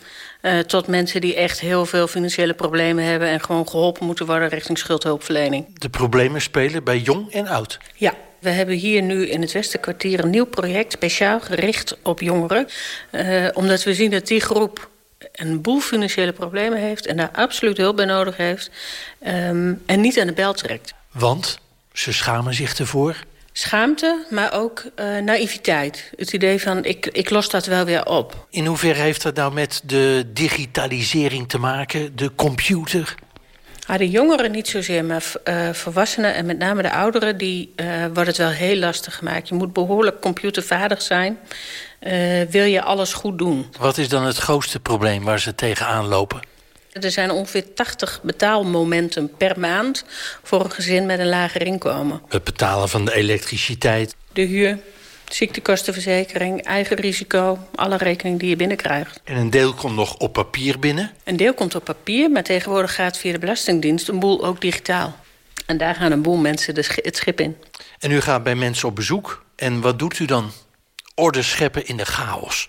eh, tot mensen die echt heel veel financiële problemen hebben... en gewoon geholpen moeten worden richting schuldhulpverlening. De problemen spelen bij jong en oud. Ja, we hebben hier nu in het Westerkwartier een nieuw project... speciaal gericht op jongeren. Omdat we zien dat die groep een boel financiële problemen heeft... en daar absoluut hulp bij nodig heeft. ehm, en niet aan de bel trekt. Want ze schamen zich ervoor. Schaamte, maar ook eh, naïviteit. Het idee van, ik, ik los dat wel weer op. In hoeverre heeft dat nou met de digitalisering te maken, de computer? Ah, de jongeren niet zozeer, maar uh, volwassenen en met name de ouderen... die uh, wordt het wel heel lastig gemaakt. Je moet behoorlijk computervaardig zijn. Wil je alles goed doen. Wat is dan het grootste probleem waar ze tegenaan lopen? Er zijn ongeveer 80 betaalmomenten per maand... voor een gezin met een lager inkomen. Het betalen van de elektriciteit. De huur, ziektekostenverzekering, eigen risico... alle rekeningen die je binnenkrijgt. En een deel komt nog op papier binnen? Een deel komt op papier, maar tegenwoordig gaat via de Belastingdienst... een boel ook digitaal. En daar gaan een boel mensen het schip in. En u gaat bij mensen op bezoek. En wat doet u dan? Orde scheppen in de chaos.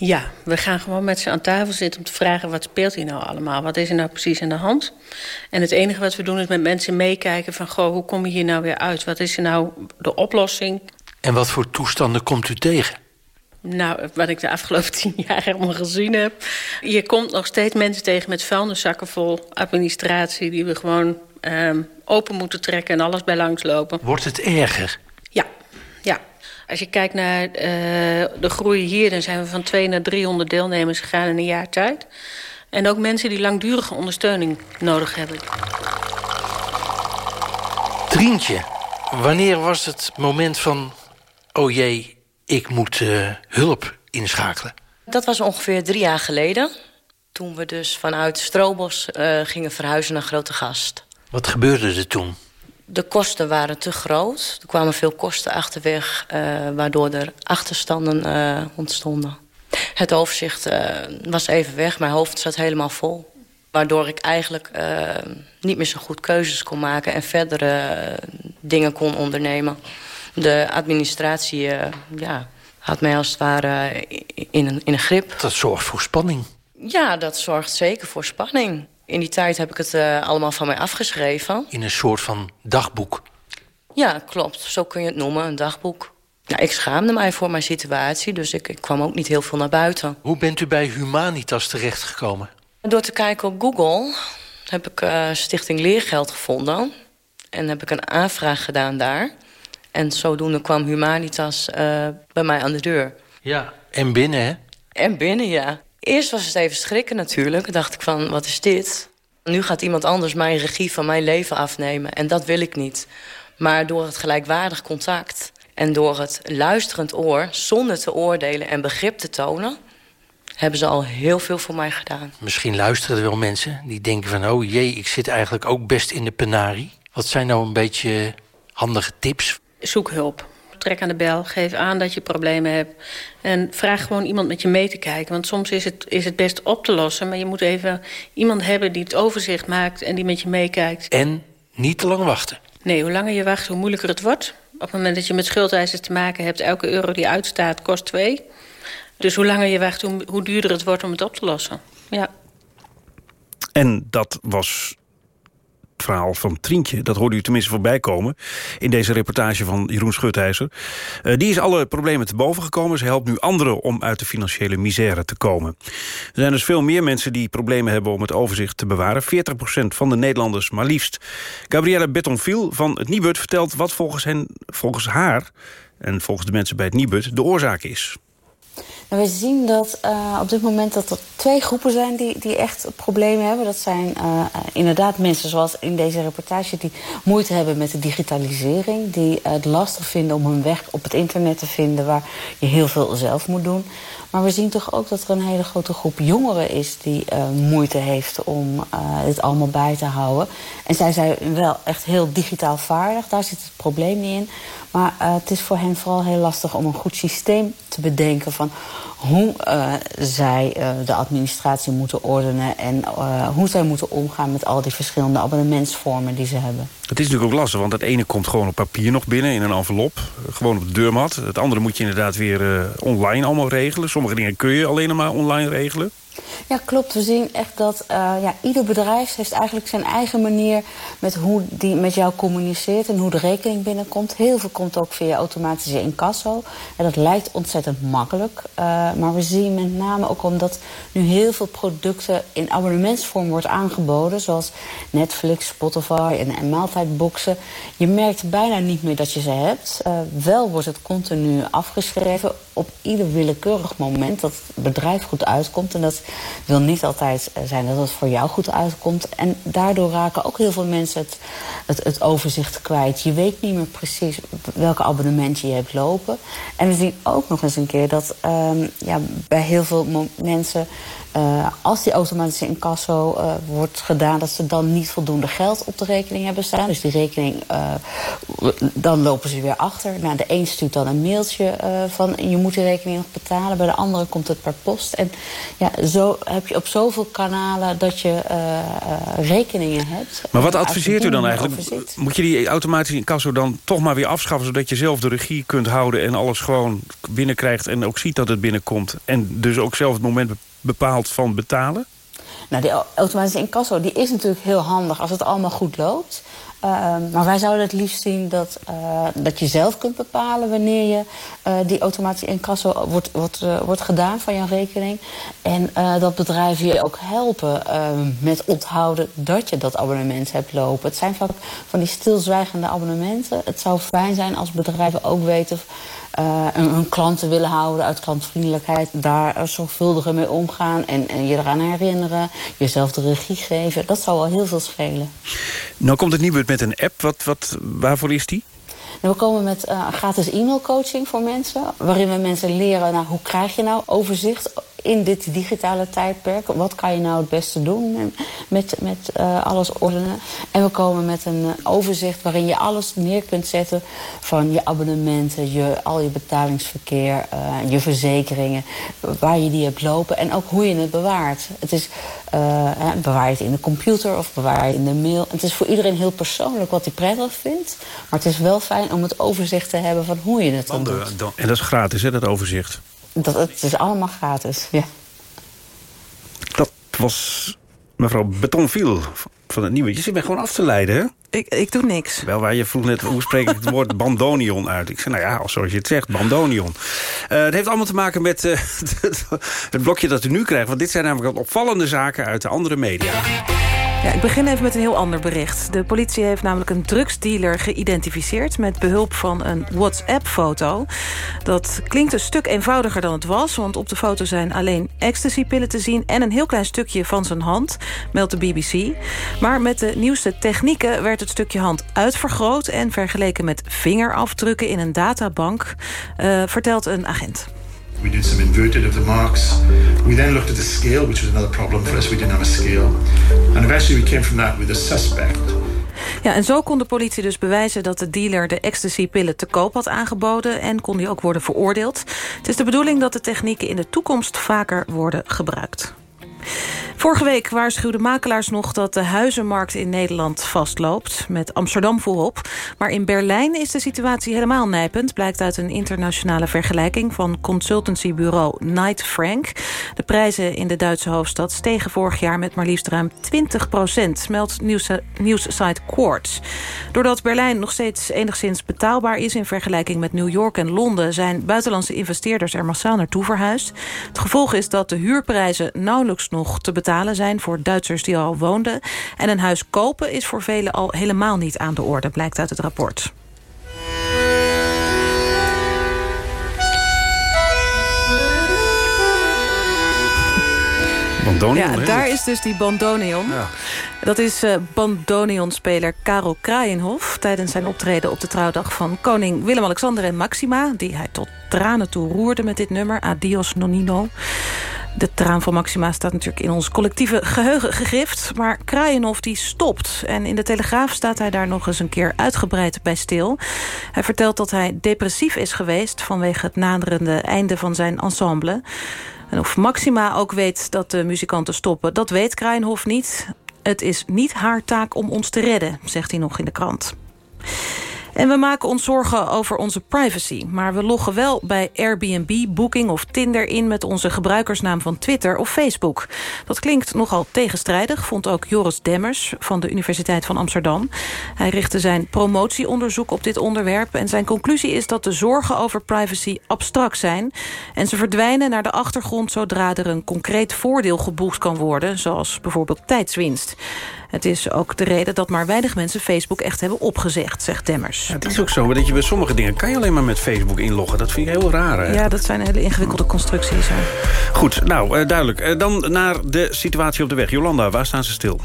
Ja, we gaan gewoon met ze aan tafel zitten om te vragen... wat speelt hier nou allemaal? Wat is er nou precies aan de hand? En het enige wat we doen is met mensen meekijken van... goh, hoe kom je hier nou weer uit? Wat is er nou de oplossing? En wat voor toestanden komt u tegen? Nou, wat ik de afgelopen tien jaar helemaal gezien heb. Je komt nog steeds mensen tegen met vuilniszakken vol administratie... die we gewoon um, open moeten trekken en alles bij langslopen. Wordt het erger? Als je kijkt naar uh, de groei hier... dan zijn we van 2 naar 300 deelnemers gegaan in een jaar tijd. En ook mensen die langdurige ondersteuning nodig hebben. Trientje, wanneer was het moment van... oh jee, ik moet uh, hulp inschakelen? Dat was ongeveer drie jaar geleden. Toen we dus vanuit Strobos uh, gingen verhuizen naar Grote Gast. Wat gebeurde er toen? De kosten waren te groot. Er kwamen veel kosten achterweg, uh, waardoor er achterstanden uh, ontstonden. Het overzicht uh, was even weg, mijn hoofd zat helemaal vol. Waardoor ik eigenlijk niet meer zo goed keuzes kon maken... en verdere dingen kon ondernemen. De administratie ja, had mij als het ware in een, in een grip. Dat zorgt voor spanning. Ja, dat zorgt zeker voor spanning. In die tijd heb ik het uh, allemaal van mij afgeschreven. In een soort van dagboek? Ja, klopt. Zo kun je het noemen, een dagboek. Nou, ik schaamde mij voor mijn situatie, dus ik, ik kwam ook niet heel veel naar buiten. Hoe bent u bij Humanitas terechtgekomen? Door te kijken op Google heb ik uh, Stichting Leergeld gevonden. En heb ik een aanvraag gedaan daar. En zodoende kwam Humanitas uh, bij mij aan de deur. Ja, en binnen, hè? En binnen, ja. Eerst was het even schrikken natuurlijk. Dan dacht ik van, wat is dit? Nu gaat iemand anders mijn regie van mijn leven afnemen. En dat wil ik niet. Maar door het gelijkwaardig contact... en door het luisterend oor, zonder te oordelen en begrip te tonen... hebben ze al heel veel voor mij gedaan. Misschien luisteren er wel mensen die denken van... oh jee, ik zit eigenlijk ook best in de penarie. Wat zijn nou een beetje handige tips? Zoek hulp trek aan de bel, geef aan dat je problemen hebt. En vraag gewoon iemand met je mee te kijken. Want soms is het, is het best op te lossen. Maar je moet even iemand hebben die het overzicht maakt en die met je meekijkt. En niet te lang wachten. Nee, hoe langer je wacht, hoe moeilijker het wordt. Op het moment dat je met schuldeisers te maken hebt... elke euro die uitstaat, kost twee. Dus hoe langer je wacht, hoe, hoe duurder het wordt om het op te lossen. Ja. En dat was verhaal van Trientje. Dat hoorde u tenminste voorbij komen in deze reportage van Jeroen Schutheiser. Uh, die is alle problemen te boven gekomen. Ze helpt nu anderen om uit de financiële misère te komen. Er zijn dus veel meer mensen die problemen hebben om het overzicht te bewaren. 40% van de Nederlanders maar liefst. Gabrielle Betonville van het Nibud vertelt wat volgens, hen, volgens haar... en volgens de mensen bij het Nibud de oorzaak is. Nou, we zien dat uh, op dit moment dat er twee groepen zijn die, die echt problemen hebben. Dat zijn uh, inderdaad mensen zoals in deze reportage die moeite hebben met de digitalisering. Die het lastig vinden om hun weg op het internet te vinden waar je heel veel zelf moet doen. Maar we zien toch ook dat er een hele grote groep jongeren is... die uh, moeite heeft om dit allemaal bij te houden. En zij zijn wel echt heel digitaal vaardig. Daar zit het probleem niet in. Maar het is voor hen vooral heel lastig om een goed systeem te bedenken... van hoe uh, zij uh, de administratie moeten ordenen... en uh, hoe zij moeten omgaan met al die verschillende abonnementsvormen die ze hebben. Het is natuurlijk ook lastig, want het ene komt gewoon op papier nog binnen... in een envelop, gewoon op de deurmat. Het andere moet je inderdaad weer online allemaal regelen. Sommige dingen kun je alleen maar online regelen. Ja, klopt. We zien echt dat uh, ja, ieder bedrijf heeft eigenlijk zijn eigen manier... met hoe die met jou communiceert en hoe de rekening binnenkomt. Heel veel komt ook via automatische incasso. En dat lijkt ontzettend makkelijk. Uh, maar we zien met name ook omdat nu heel veel producten... in abonnementsvorm wordt aangeboden. Zoals Netflix, Spotify en, en maaltijdboxen. Je merkt bijna niet meer dat je ze hebt. Uh, wel wordt het continu afgeschreven op ieder willekeurig moment... dat het bedrijf goed uitkomt. En dat wil niet altijd zijn dat het voor jou goed uitkomt. En daardoor raken ook heel veel mensen het, het, overzicht kwijt. Je weet niet meer precies welke abonnementen je hebt lopen. En we zien ook nog eens een keer dat um, ja, bij heel veel mensen uh, als die automatische incasso uh, wordt gedaan... dat ze dan niet voldoende geld op de rekening hebben staan. Dus die rekening, uh, dan lopen ze weer achter. Nou, de een stuurt dan een mailtje van... je moet die rekening nog betalen. Bij de andere komt het per post. En ja, zo heb je op zoveel kanalen dat je rekeningen hebt. Maar wat adviseert u dan eigenlijk? Moet je die automatische incasso dan toch maar weer afschaffen... zodat je zelf de regie kunt houden en alles gewoon binnenkrijgt... en ook ziet dat het binnenkomt. En dus ook zelf het moment bepaalt van betalen? Nou, die automatische incasso die is natuurlijk heel handig als het allemaal goed loopt. Uh, maar wij zouden het liefst zien dat, uh, dat je zelf kunt bepalen... wanneer je uh, die automatische incasso wordt, wordt, wordt gedaan van jouw rekening. En dat bedrijven je ook helpen met onthouden dat je dat abonnement hebt lopen. Het zijn vaak van die stilzwijgende abonnementen. Het zou fijn zijn als bedrijven ook weten hun klanten willen houden uit klantvriendelijkheid. Daar zorgvuldiger mee omgaan en, en je eraan herinneren. Jezelf de regie geven. Dat zou wel heel veel schelen. Nou komt het Nieuwbuurt met een app. Wat, wat, waarvoor is die? we komen met uh, gratis e-mailcoaching voor mensen. Waarin we mensen leren, nou, hoe krijg je nou overzicht in dit digitale tijdperk. Wat kan je nou het beste doen met, met uh, alles ordenen. En we komen met een uh, overzicht waarin je alles neer kunt zetten... van je abonnementen, je, al je betalingsverkeer, uh, je verzekeringen... waar je die hebt lopen en ook hoe je het bewaart. Het is, bewaar je het in de computer of bewaar je het in de mail. Het is voor iedereen heel persoonlijk wat hij prettig vindt. Maar het is wel fijn om het overzicht te hebben van hoe je het dan doet. En dat is gratis, hè, dat overzicht? Dat, het is allemaal gratis, ja. Dat was mevrouw Betonville van het Nieuwe. Je zit mij gewoon af te leiden, hè? Ik, ik doe niks. Wel, waar je vroeg net, hoe spreek ik het woord *laughs* bandonion uit? Ik zei, nou ja, zoals je het zegt, bandonion. Uh, het heeft allemaal te maken met uh, *laughs* het blokje dat u nu krijgt. Want dit zijn namelijk opvallende zaken uit de andere media. Ja, ik begin even met een heel ander bericht. De politie heeft namelijk een drugsdealer geïdentificeerd... met behulp van een WhatsApp-foto. Dat klinkt een stuk eenvoudiger dan het was... want op de foto zijn alleen ecstasypillen te zien... en een heel klein stukje van zijn hand, meldt de BBC. Maar met de nieuwste technieken werd het stukje hand uitvergroot... en vergeleken met vingerafdrukken in een databank... Uh, vertelt een agent. We did some inverted of the marks. We then looked at the scale, which was another problem for us. We didn't have a scale. And eventually we came from that with a suspect. Ja, en zo kon de politie dus bewijzen dat de dealer de ecstasy-pillen te koop had aangeboden... en kon die ook worden veroordeeld. Het is de bedoeling dat de technieken in de toekomst vaker worden gebruikt. Vorige week waarschuwden makelaars nog dat de huizenmarkt in Nederland vastloopt. Met Amsterdam voorop. Maar in Berlijn is de situatie helemaal nijpend. Blijkt uit een internationale vergelijking van consultancybureau Knight Frank. De prijzen in de Duitse hoofdstad stegen vorig jaar met maar liefst ruim 20 procent. Meldt nieuwssite Quartz. Doordat Berlijn nog steeds enigszins betaalbaar is in vergelijking met New York en Londen... zijn buitenlandse investeerders er massaal naartoe verhuisd. Het gevolg is dat de huurprijzen nauwelijks nog te betalen zijn voor Duitsers die al woonden. En een huis kopen is voor velen al helemaal niet aan de orde, blijkt uit het rapport. Bandonion, ja, daar is dus die Bandonion. Ja. Dat is uh, Bandonion-speler Karel Kraaienhof... tijdens zijn optreden op de trouwdag van koning Willem-Alexander en Maxima... die hij tot tranen toe roerde met dit nummer, Adios Nonino. De traan van Maxima staat natuurlijk in ons collectieve geheugen gegrift. Maar Kraaienhof die stopt. En in de Telegraaf staat hij daar nog eens een keer uitgebreid bij stil. Hij vertelt dat hij depressief is geweest... vanwege het naderende einde van zijn ensemble. En of Maxima ook weet dat de muzikanten stoppen... dat weet Kraaienhof niet. Het is niet haar taak om ons te redden, zegt hij nog in de krant. En we maken ons zorgen over onze privacy. Maar we loggen wel bij Airbnb, Booking of Tinder in... met onze gebruikersnaam van Twitter of Facebook. Dat klinkt nogal tegenstrijdig, vond ook Joris Demmers... van de Universiteit van Amsterdam. Hij richtte zijn promotieonderzoek op dit onderwerp... en zijn conclusie is dat de zorgen over privacy abstract zijn... en ze verdwijnen naar de achtergrond... zodra er een concreet voordeel geboekt kan worden... zoals bijvoorbeeld tijdswinst. Het is ook de reden dat maar weinig mensen Facebook echt hebben opgezegd, zegt Demmers. Ja, het is ook zo, dat je bij sommige dingen kan je alleen maar met Facebook inloggen. Dat vind ik heel raar. Eigenlijk. Ja, dat zijn hele ingewikkelde constructies. Goed, nou, uh, duidelijk. Uh, dan naar de situatie op de weg. Jolanda, waar staan ze stil?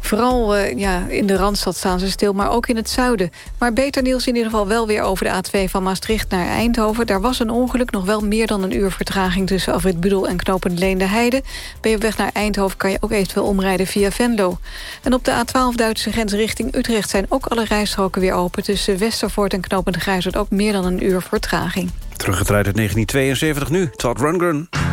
Vooral uh, ja, in de Randstad staan ze stil, maar ook in het zuiden. Maar beter nieuws in ieder geval wel weer over de A2 van Maastricht naar Eindhoven. Daar was een ongeluk, nog wel meer dan een uur vertraging... tussen Afrit Budel en Knopend Leende Heide. Ben je op weg naar Eindhoven kan je ook eventueel omrijden via Venlo. En op de A12 Duitse grens richting Utrecht... zijn ook alle rijstroken weer open. Tussen Westervoort en Knopend Grijzert ook meer dan een uur vertraging. Teruggedraaid uit 1972 nu, Todd Rundgren.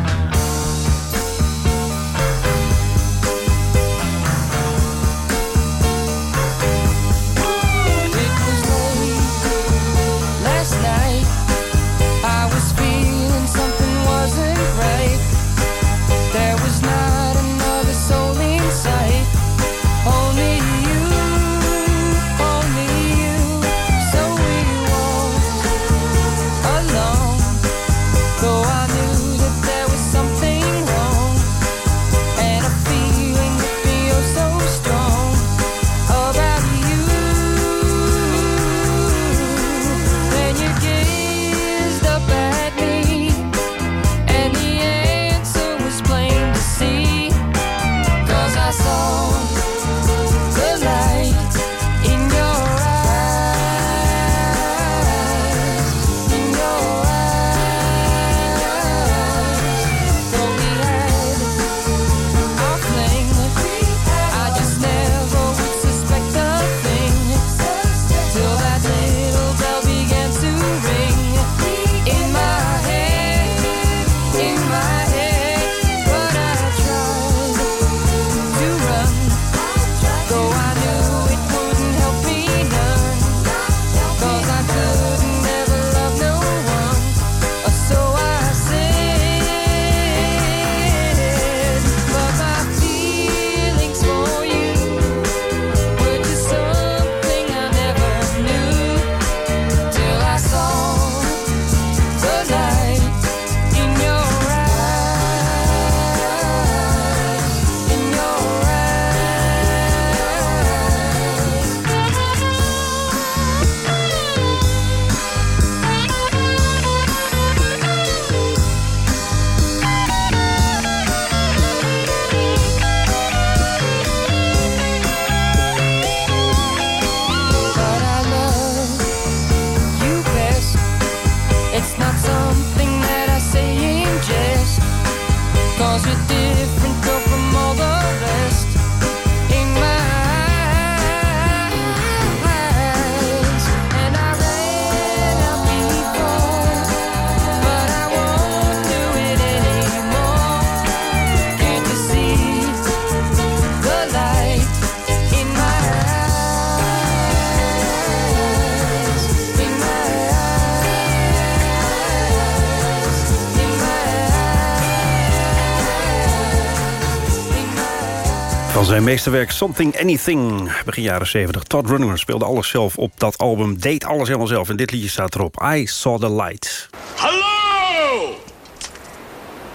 Zijn meesterwerk Something Anything. Begin jaren 70. Todd Rundgren speelde alles zelf op dat album. Deed alles helemaal zelf. En dit liedje staat erop. I Saw the Light. Hallo!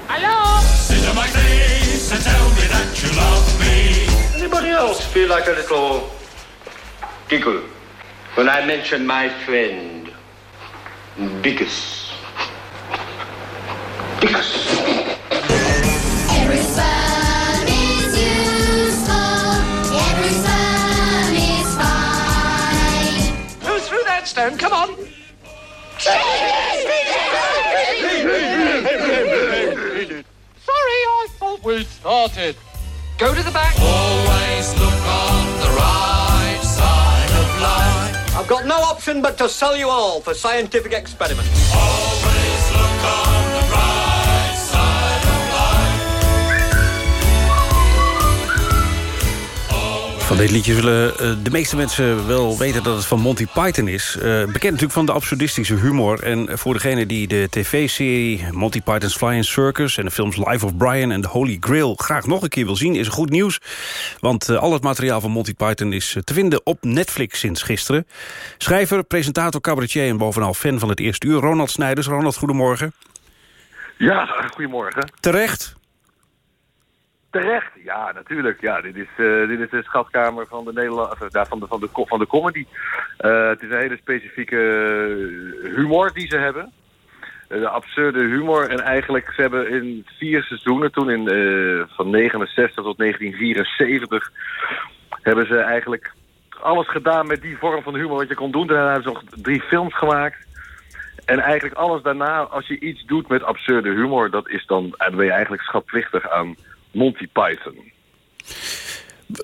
Hallo! Sit on my face and tell me that you love me. Anybody else feel like a little giggle when I mention my friend Bickus? Bickus. Stone. Come on. Sorry, I thought we started. Go to the back. Always look on the right side of life. I've got no option but to sell you all for scientific experiments. Always Van dit liedje zullen uh, de meeste mensen wel weten dat het van Monty Python is. Uh, bekend natuurlijk van de absurdistische humor. En voor degene die de tv-serie Monty Python's Flying Circus... en de films Life of Brian en The Holy Grail graag nog een keer wil zien... is goed nieuws. Want uh, al het materiaal van Monty Python is te vinden op Netflix sinds gisteren. Schrijver, presentator, cabaretier en bovenal fan van het eerste uur... Ronald Snijders. Ronald, goedemorgen. Ja, goedemorgen. Terecht? Terecht, ja, natuurlijk. Ja, dit, is, uh, dit is de schatkamer van de, Nederland, of, van de, van de, van de comedy. Uh, het is een hele specifieke humor die ze hebben. De absurde humor. En eigenlijk, ze hebben in vier seizoenen, toen in, van 69 tot 1974... hebben ze eigenlijk alles gedaan met die vorm van humor wat je kon doen. Daarna hebben ze nog drie films gemaakt. En eigenlijk alles daarna, als je iets doet met absurde humor... dat is dan, dan ben je eigenlijk schatplichtig aan Monty Python.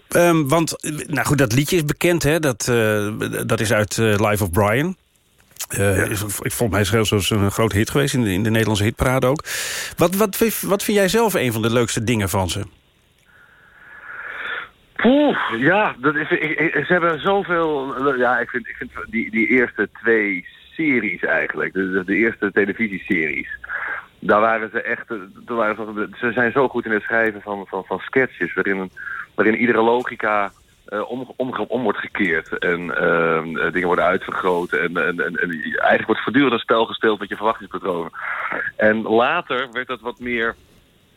Ehm, want, nou goed, dat liedje is bekend, hè? Dat, eh, dat is uit eh, Life of Brian. Uh, is, ik vond mij zelfs een grote hit geweest in de, in de Nederlandse hitparade ook. Wat, wat, wat vind jij zelf een van de leukste dingen van ze? Poeh, ja, dat is, ik, ik, ze hebben zoveel... Ja, ik vind, ik vind die, die eerste twee series eigenlijk, de, de eerste televisieseries... Daar waren ze echt... Daar waren ze, ze zijn zo goed in het schrijven van, van, van sketches... waarin, waarin iedere logica uh, om, om, om, wordt gekeerd. En uh, dingen worden uitvergroot. En, en, en, en, eigenlijk wordt voortdurend een spel gespeeld met je verwachtingspatronen. En later werd dat wat meer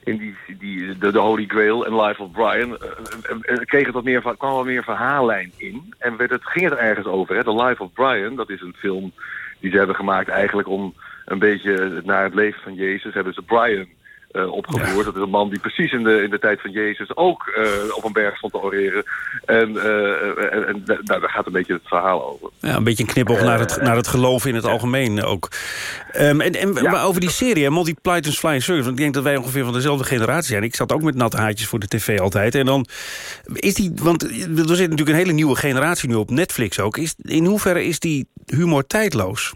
in die, die, de, Holy Grail en Life of Brian uh, kreeg het wat meer, kwam wat meer verhaallijn in. En werd het, ging het er ergens over. Hè? The Life of Brian, dat is een film die ze hebben gemaakt eigenlijk om een beetje naar het leven van Jezus. Hebben ze Brian uh, opgevoerd. Dat is een man die precies in de, in de tijd van Jezus ook uh, op een berg stond te oreren. En, uh, en, en nou, daar gaat een beetje het verhaal over. Ja, een beetje een knipoog naar, het, naar het geloof in het algemeen ook. Um, en en ja. maar over die serie, Monty Python's Flying Circus... want ik denk dat wij ongeveer van dezelfde generatie zijn. Ik zat ook met natte haartjes voor de tv altijd. En dan is die, want er zit natuurlijk een hele nieuwe generatie nu op Netflix ook. Is, in hoeverre is die humor tijdloos?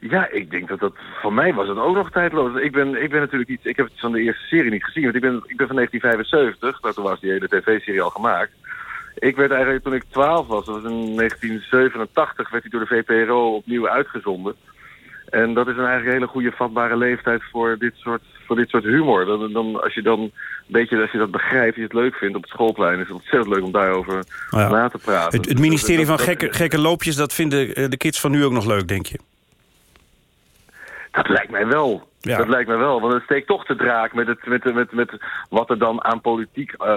Ja, ik denk dat dat... Voor mij was het ook nog tijdloos. Ik ben, ik ben natuurlijk niet... Ik heb het van de eerste serie niet gezien. Want ik ben, ik ben van 1975. Nou, toen was die hele tv-serie al gemaakt. Ik werd eigenlijk toen ik 12 was, dat was in 1987, werd hij door de VPRO opnieuw uitgezonden. En dat is een eigenlijk hele goede vatbare leeftijd voor dit soort, voor dit soort humor. Dan, dan, als je dan een beetje als je dat begrijpt, je het leuk vindt op het schoolplein... is het ontzettend leuk om daarover ja. na te praten. Het, het ministerie van gekke, gekke loopjes, dat vinden de kids van nu ook nog leuk, denk je? Dat lijkt mij wel. Ja. Dat lijkt mij wel, want het steekt toch te draak met, het, met, met, met wat er dan aan politiek uh,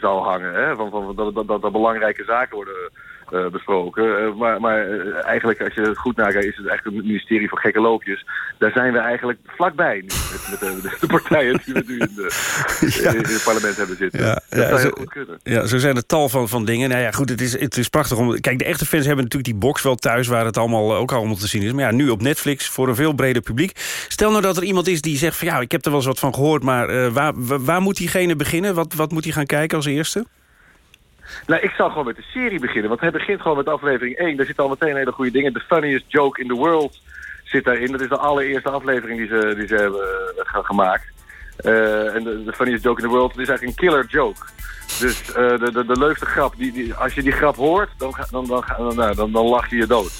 zou hangen. Hè? Van, van, dat, dat, dat er belangrijke zaken worden uh, besproken. Uh, maar maar eigenlijk, als je het goed nakijkt, is het eigenlijk het ministerie van gekke loopjes. Daar zijn we eigenlijk vlakbij nu, met, met de, de, partijen die we nu in, de, *laughs* ja. in, het parlement hebben zitten. Ja, dat ja, zou zo, goed kunnen. Ja, zo zijn er tal van, van dingen. Nou ja, goed, het is, het is prachtig. Om, kijk, de echte fans hebben natuurlijk die box wel thuis... waar het allemaal ook allemaal te zien is. Maar ja, nu op Netflix voor een veel breder publiek. Stel nou dat er iemand is die zegt van... ja, ik heb er wel eens wat van gehoord, maar waar, waar, waar moet diegene beginnen? Wat, wat moet hij gaan kijken als eerste? Nou, ik zal gewoon met de serie beginnen. Want hij begint gewoon met aflevering 1. Daar zitten al meteen hele goede dingen. The funniest joke in the world zit daarin. Dat is de allereerste aflevering die ze, die ze hebben uh, gemaakt. Uh, en de, funniest joke in the world is eigenlijk een killer joke. Dus uh, de, de, de leukste grap, die, die, als je die grap hoort, dan, dan, dan, dan, dan, dan, dan lach je je dood.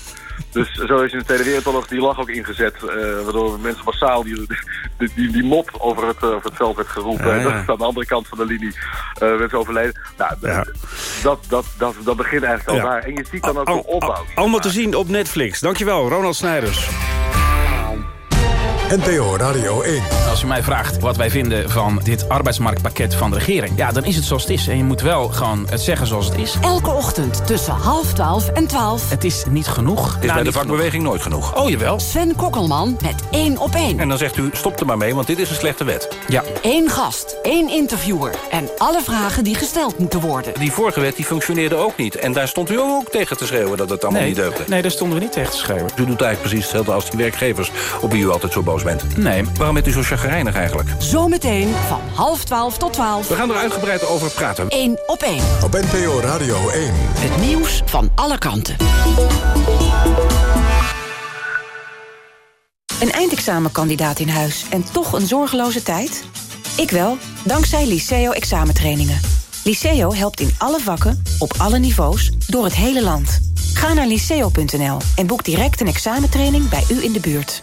Dus zo is in de Tweede Wereldoorlog die lach ook ingezet. Uh, waardoor mensen massaal die, die, die, die mop over het, uh, over het veld werd geroepen. Ja, dat is aan de andere kant van de linie uh, werd overleden. Nou, ja. dat, dat, dat, dat begint eigenlijk al daar. En je ziet dan ook al, opbouw. Allemaal te zien op Netflix. Dankjewel, Ronald Snijders. NPO Radio 1. Als u mij vraagt wat wij vinden van dit arbeidsmarktpakket van de regering... ja, dan is het zoals het is. En je moet wel gewoon het zeggen zoals het is. Elke ochtend tussen half twaalf en twaalf. Het is niet genoeg. Het is nou, bij de vakbeweging genoeg. nooit genoeg. Oh, jawel. Sven Kokkelman met één op één. En dan zegt u, stop er maar mee, want dit is een slechte wet. Ja. Eén gast, één interviewer en alle vragen die gesteld moeten worden. Die vorige wet die functioneerde ook niet. En daar stond u ook tegen te schreeuwen dat het allemaal nee, niet deugde. Nee, daar stonden we niet tegen te schreeuwen. U doet eigenlijk precies hetzelfde als die werkgevers op wie u altijd zo boos bent. Nee. Waarom bent u zo chagrijnig eigenlijk? Zometeen van half twaalf tot twaalf. We gaan er uitgebreid over praten. Eén op één. Op NPO Radio 1. Het nieuws van alle kanten. Een eindexamenkandidaat in huis en toch een zorgeloze tijd? Ik wel, dankzij Liceo examentrainingen. Liceo helpt in alle vakken, op alle niveaus, door het hele land. Ga naar liceo.nl en boek direct een examentraining bij u in de buurt.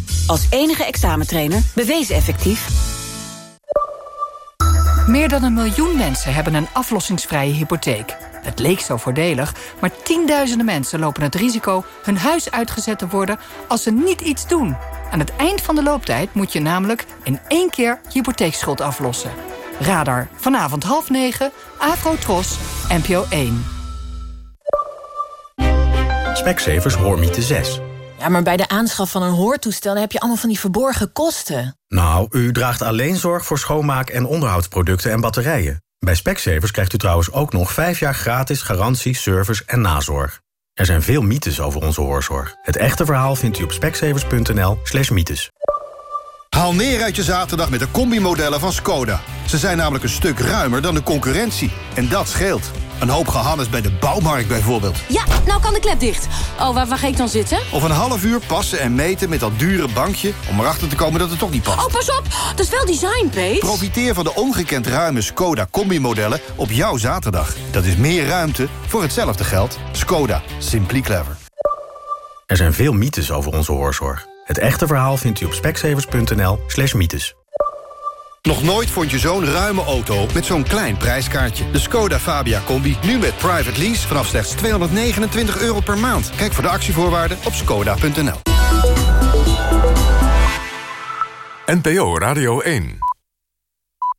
Als enige examentrainer bewezen effectief. Meer dan een miljoen mensen hebben een aflossingsvrije hypotheek. Het leek zo voordelig, maar tienduizenden mensen lopen het risico... hun huis uitgezet te worden als ze niet iets doen. Aan het eind van de looptijd moet je namelijk in één keer je hypotheekschuld aflossen. Radar, vanavond half negen, Afro-Tros, NPO 1. Specsavers Hoormiete 6. Ja, maar bij de aanschaf van een hoortoestel heb je allemaal van die verborgen kosten. Nou, u draagt alleen zorg voor schoonmaak- en onderhoudsproducten en batterijen. Bij Specsavers krijgt u trouwens ook nog 5 jaar gratis garantie, service en nazorg. Er zijn veel mythes over onze hoorzorg. Het echte verhaal vindt u op specsavers.nl slash mythes. Haal neer uit je zaterdag met de combimodellen van Skoda. Ze zijn namelijk een stuk ruimer dan de concurrentie. En dat scheelt. Een hoop gehannes bij de bouwmarkt bijvoorbeeld. Ja, nou kan de klep dicht. Oh, waar, waar ga ik dan zitten? Of een half uur passen en meten met dat dure bankje... om erachter te komen dat het toch niet past. Oh, pas op! Dat is wel design, Pete. Profiteer van de ongekend ruime Skoda combimodellen op jouw zaterdag. Dat is meer ruimte voor hetzelfde geld. Skoda. Simply clever. Er zijn veel mythes over onze hoorzorg. Het echte verhaal vindt u op specsavers.nl slash mythes. Nog nooit vond je zo'n ruime auto met zo'n klein prijskaartje. De Skoda Fabia Combi, nu met private lease vanaf slechts 229 euro per maand. Kijk voor de actievoorwaarden op skoda.nl. NPO Radio 1.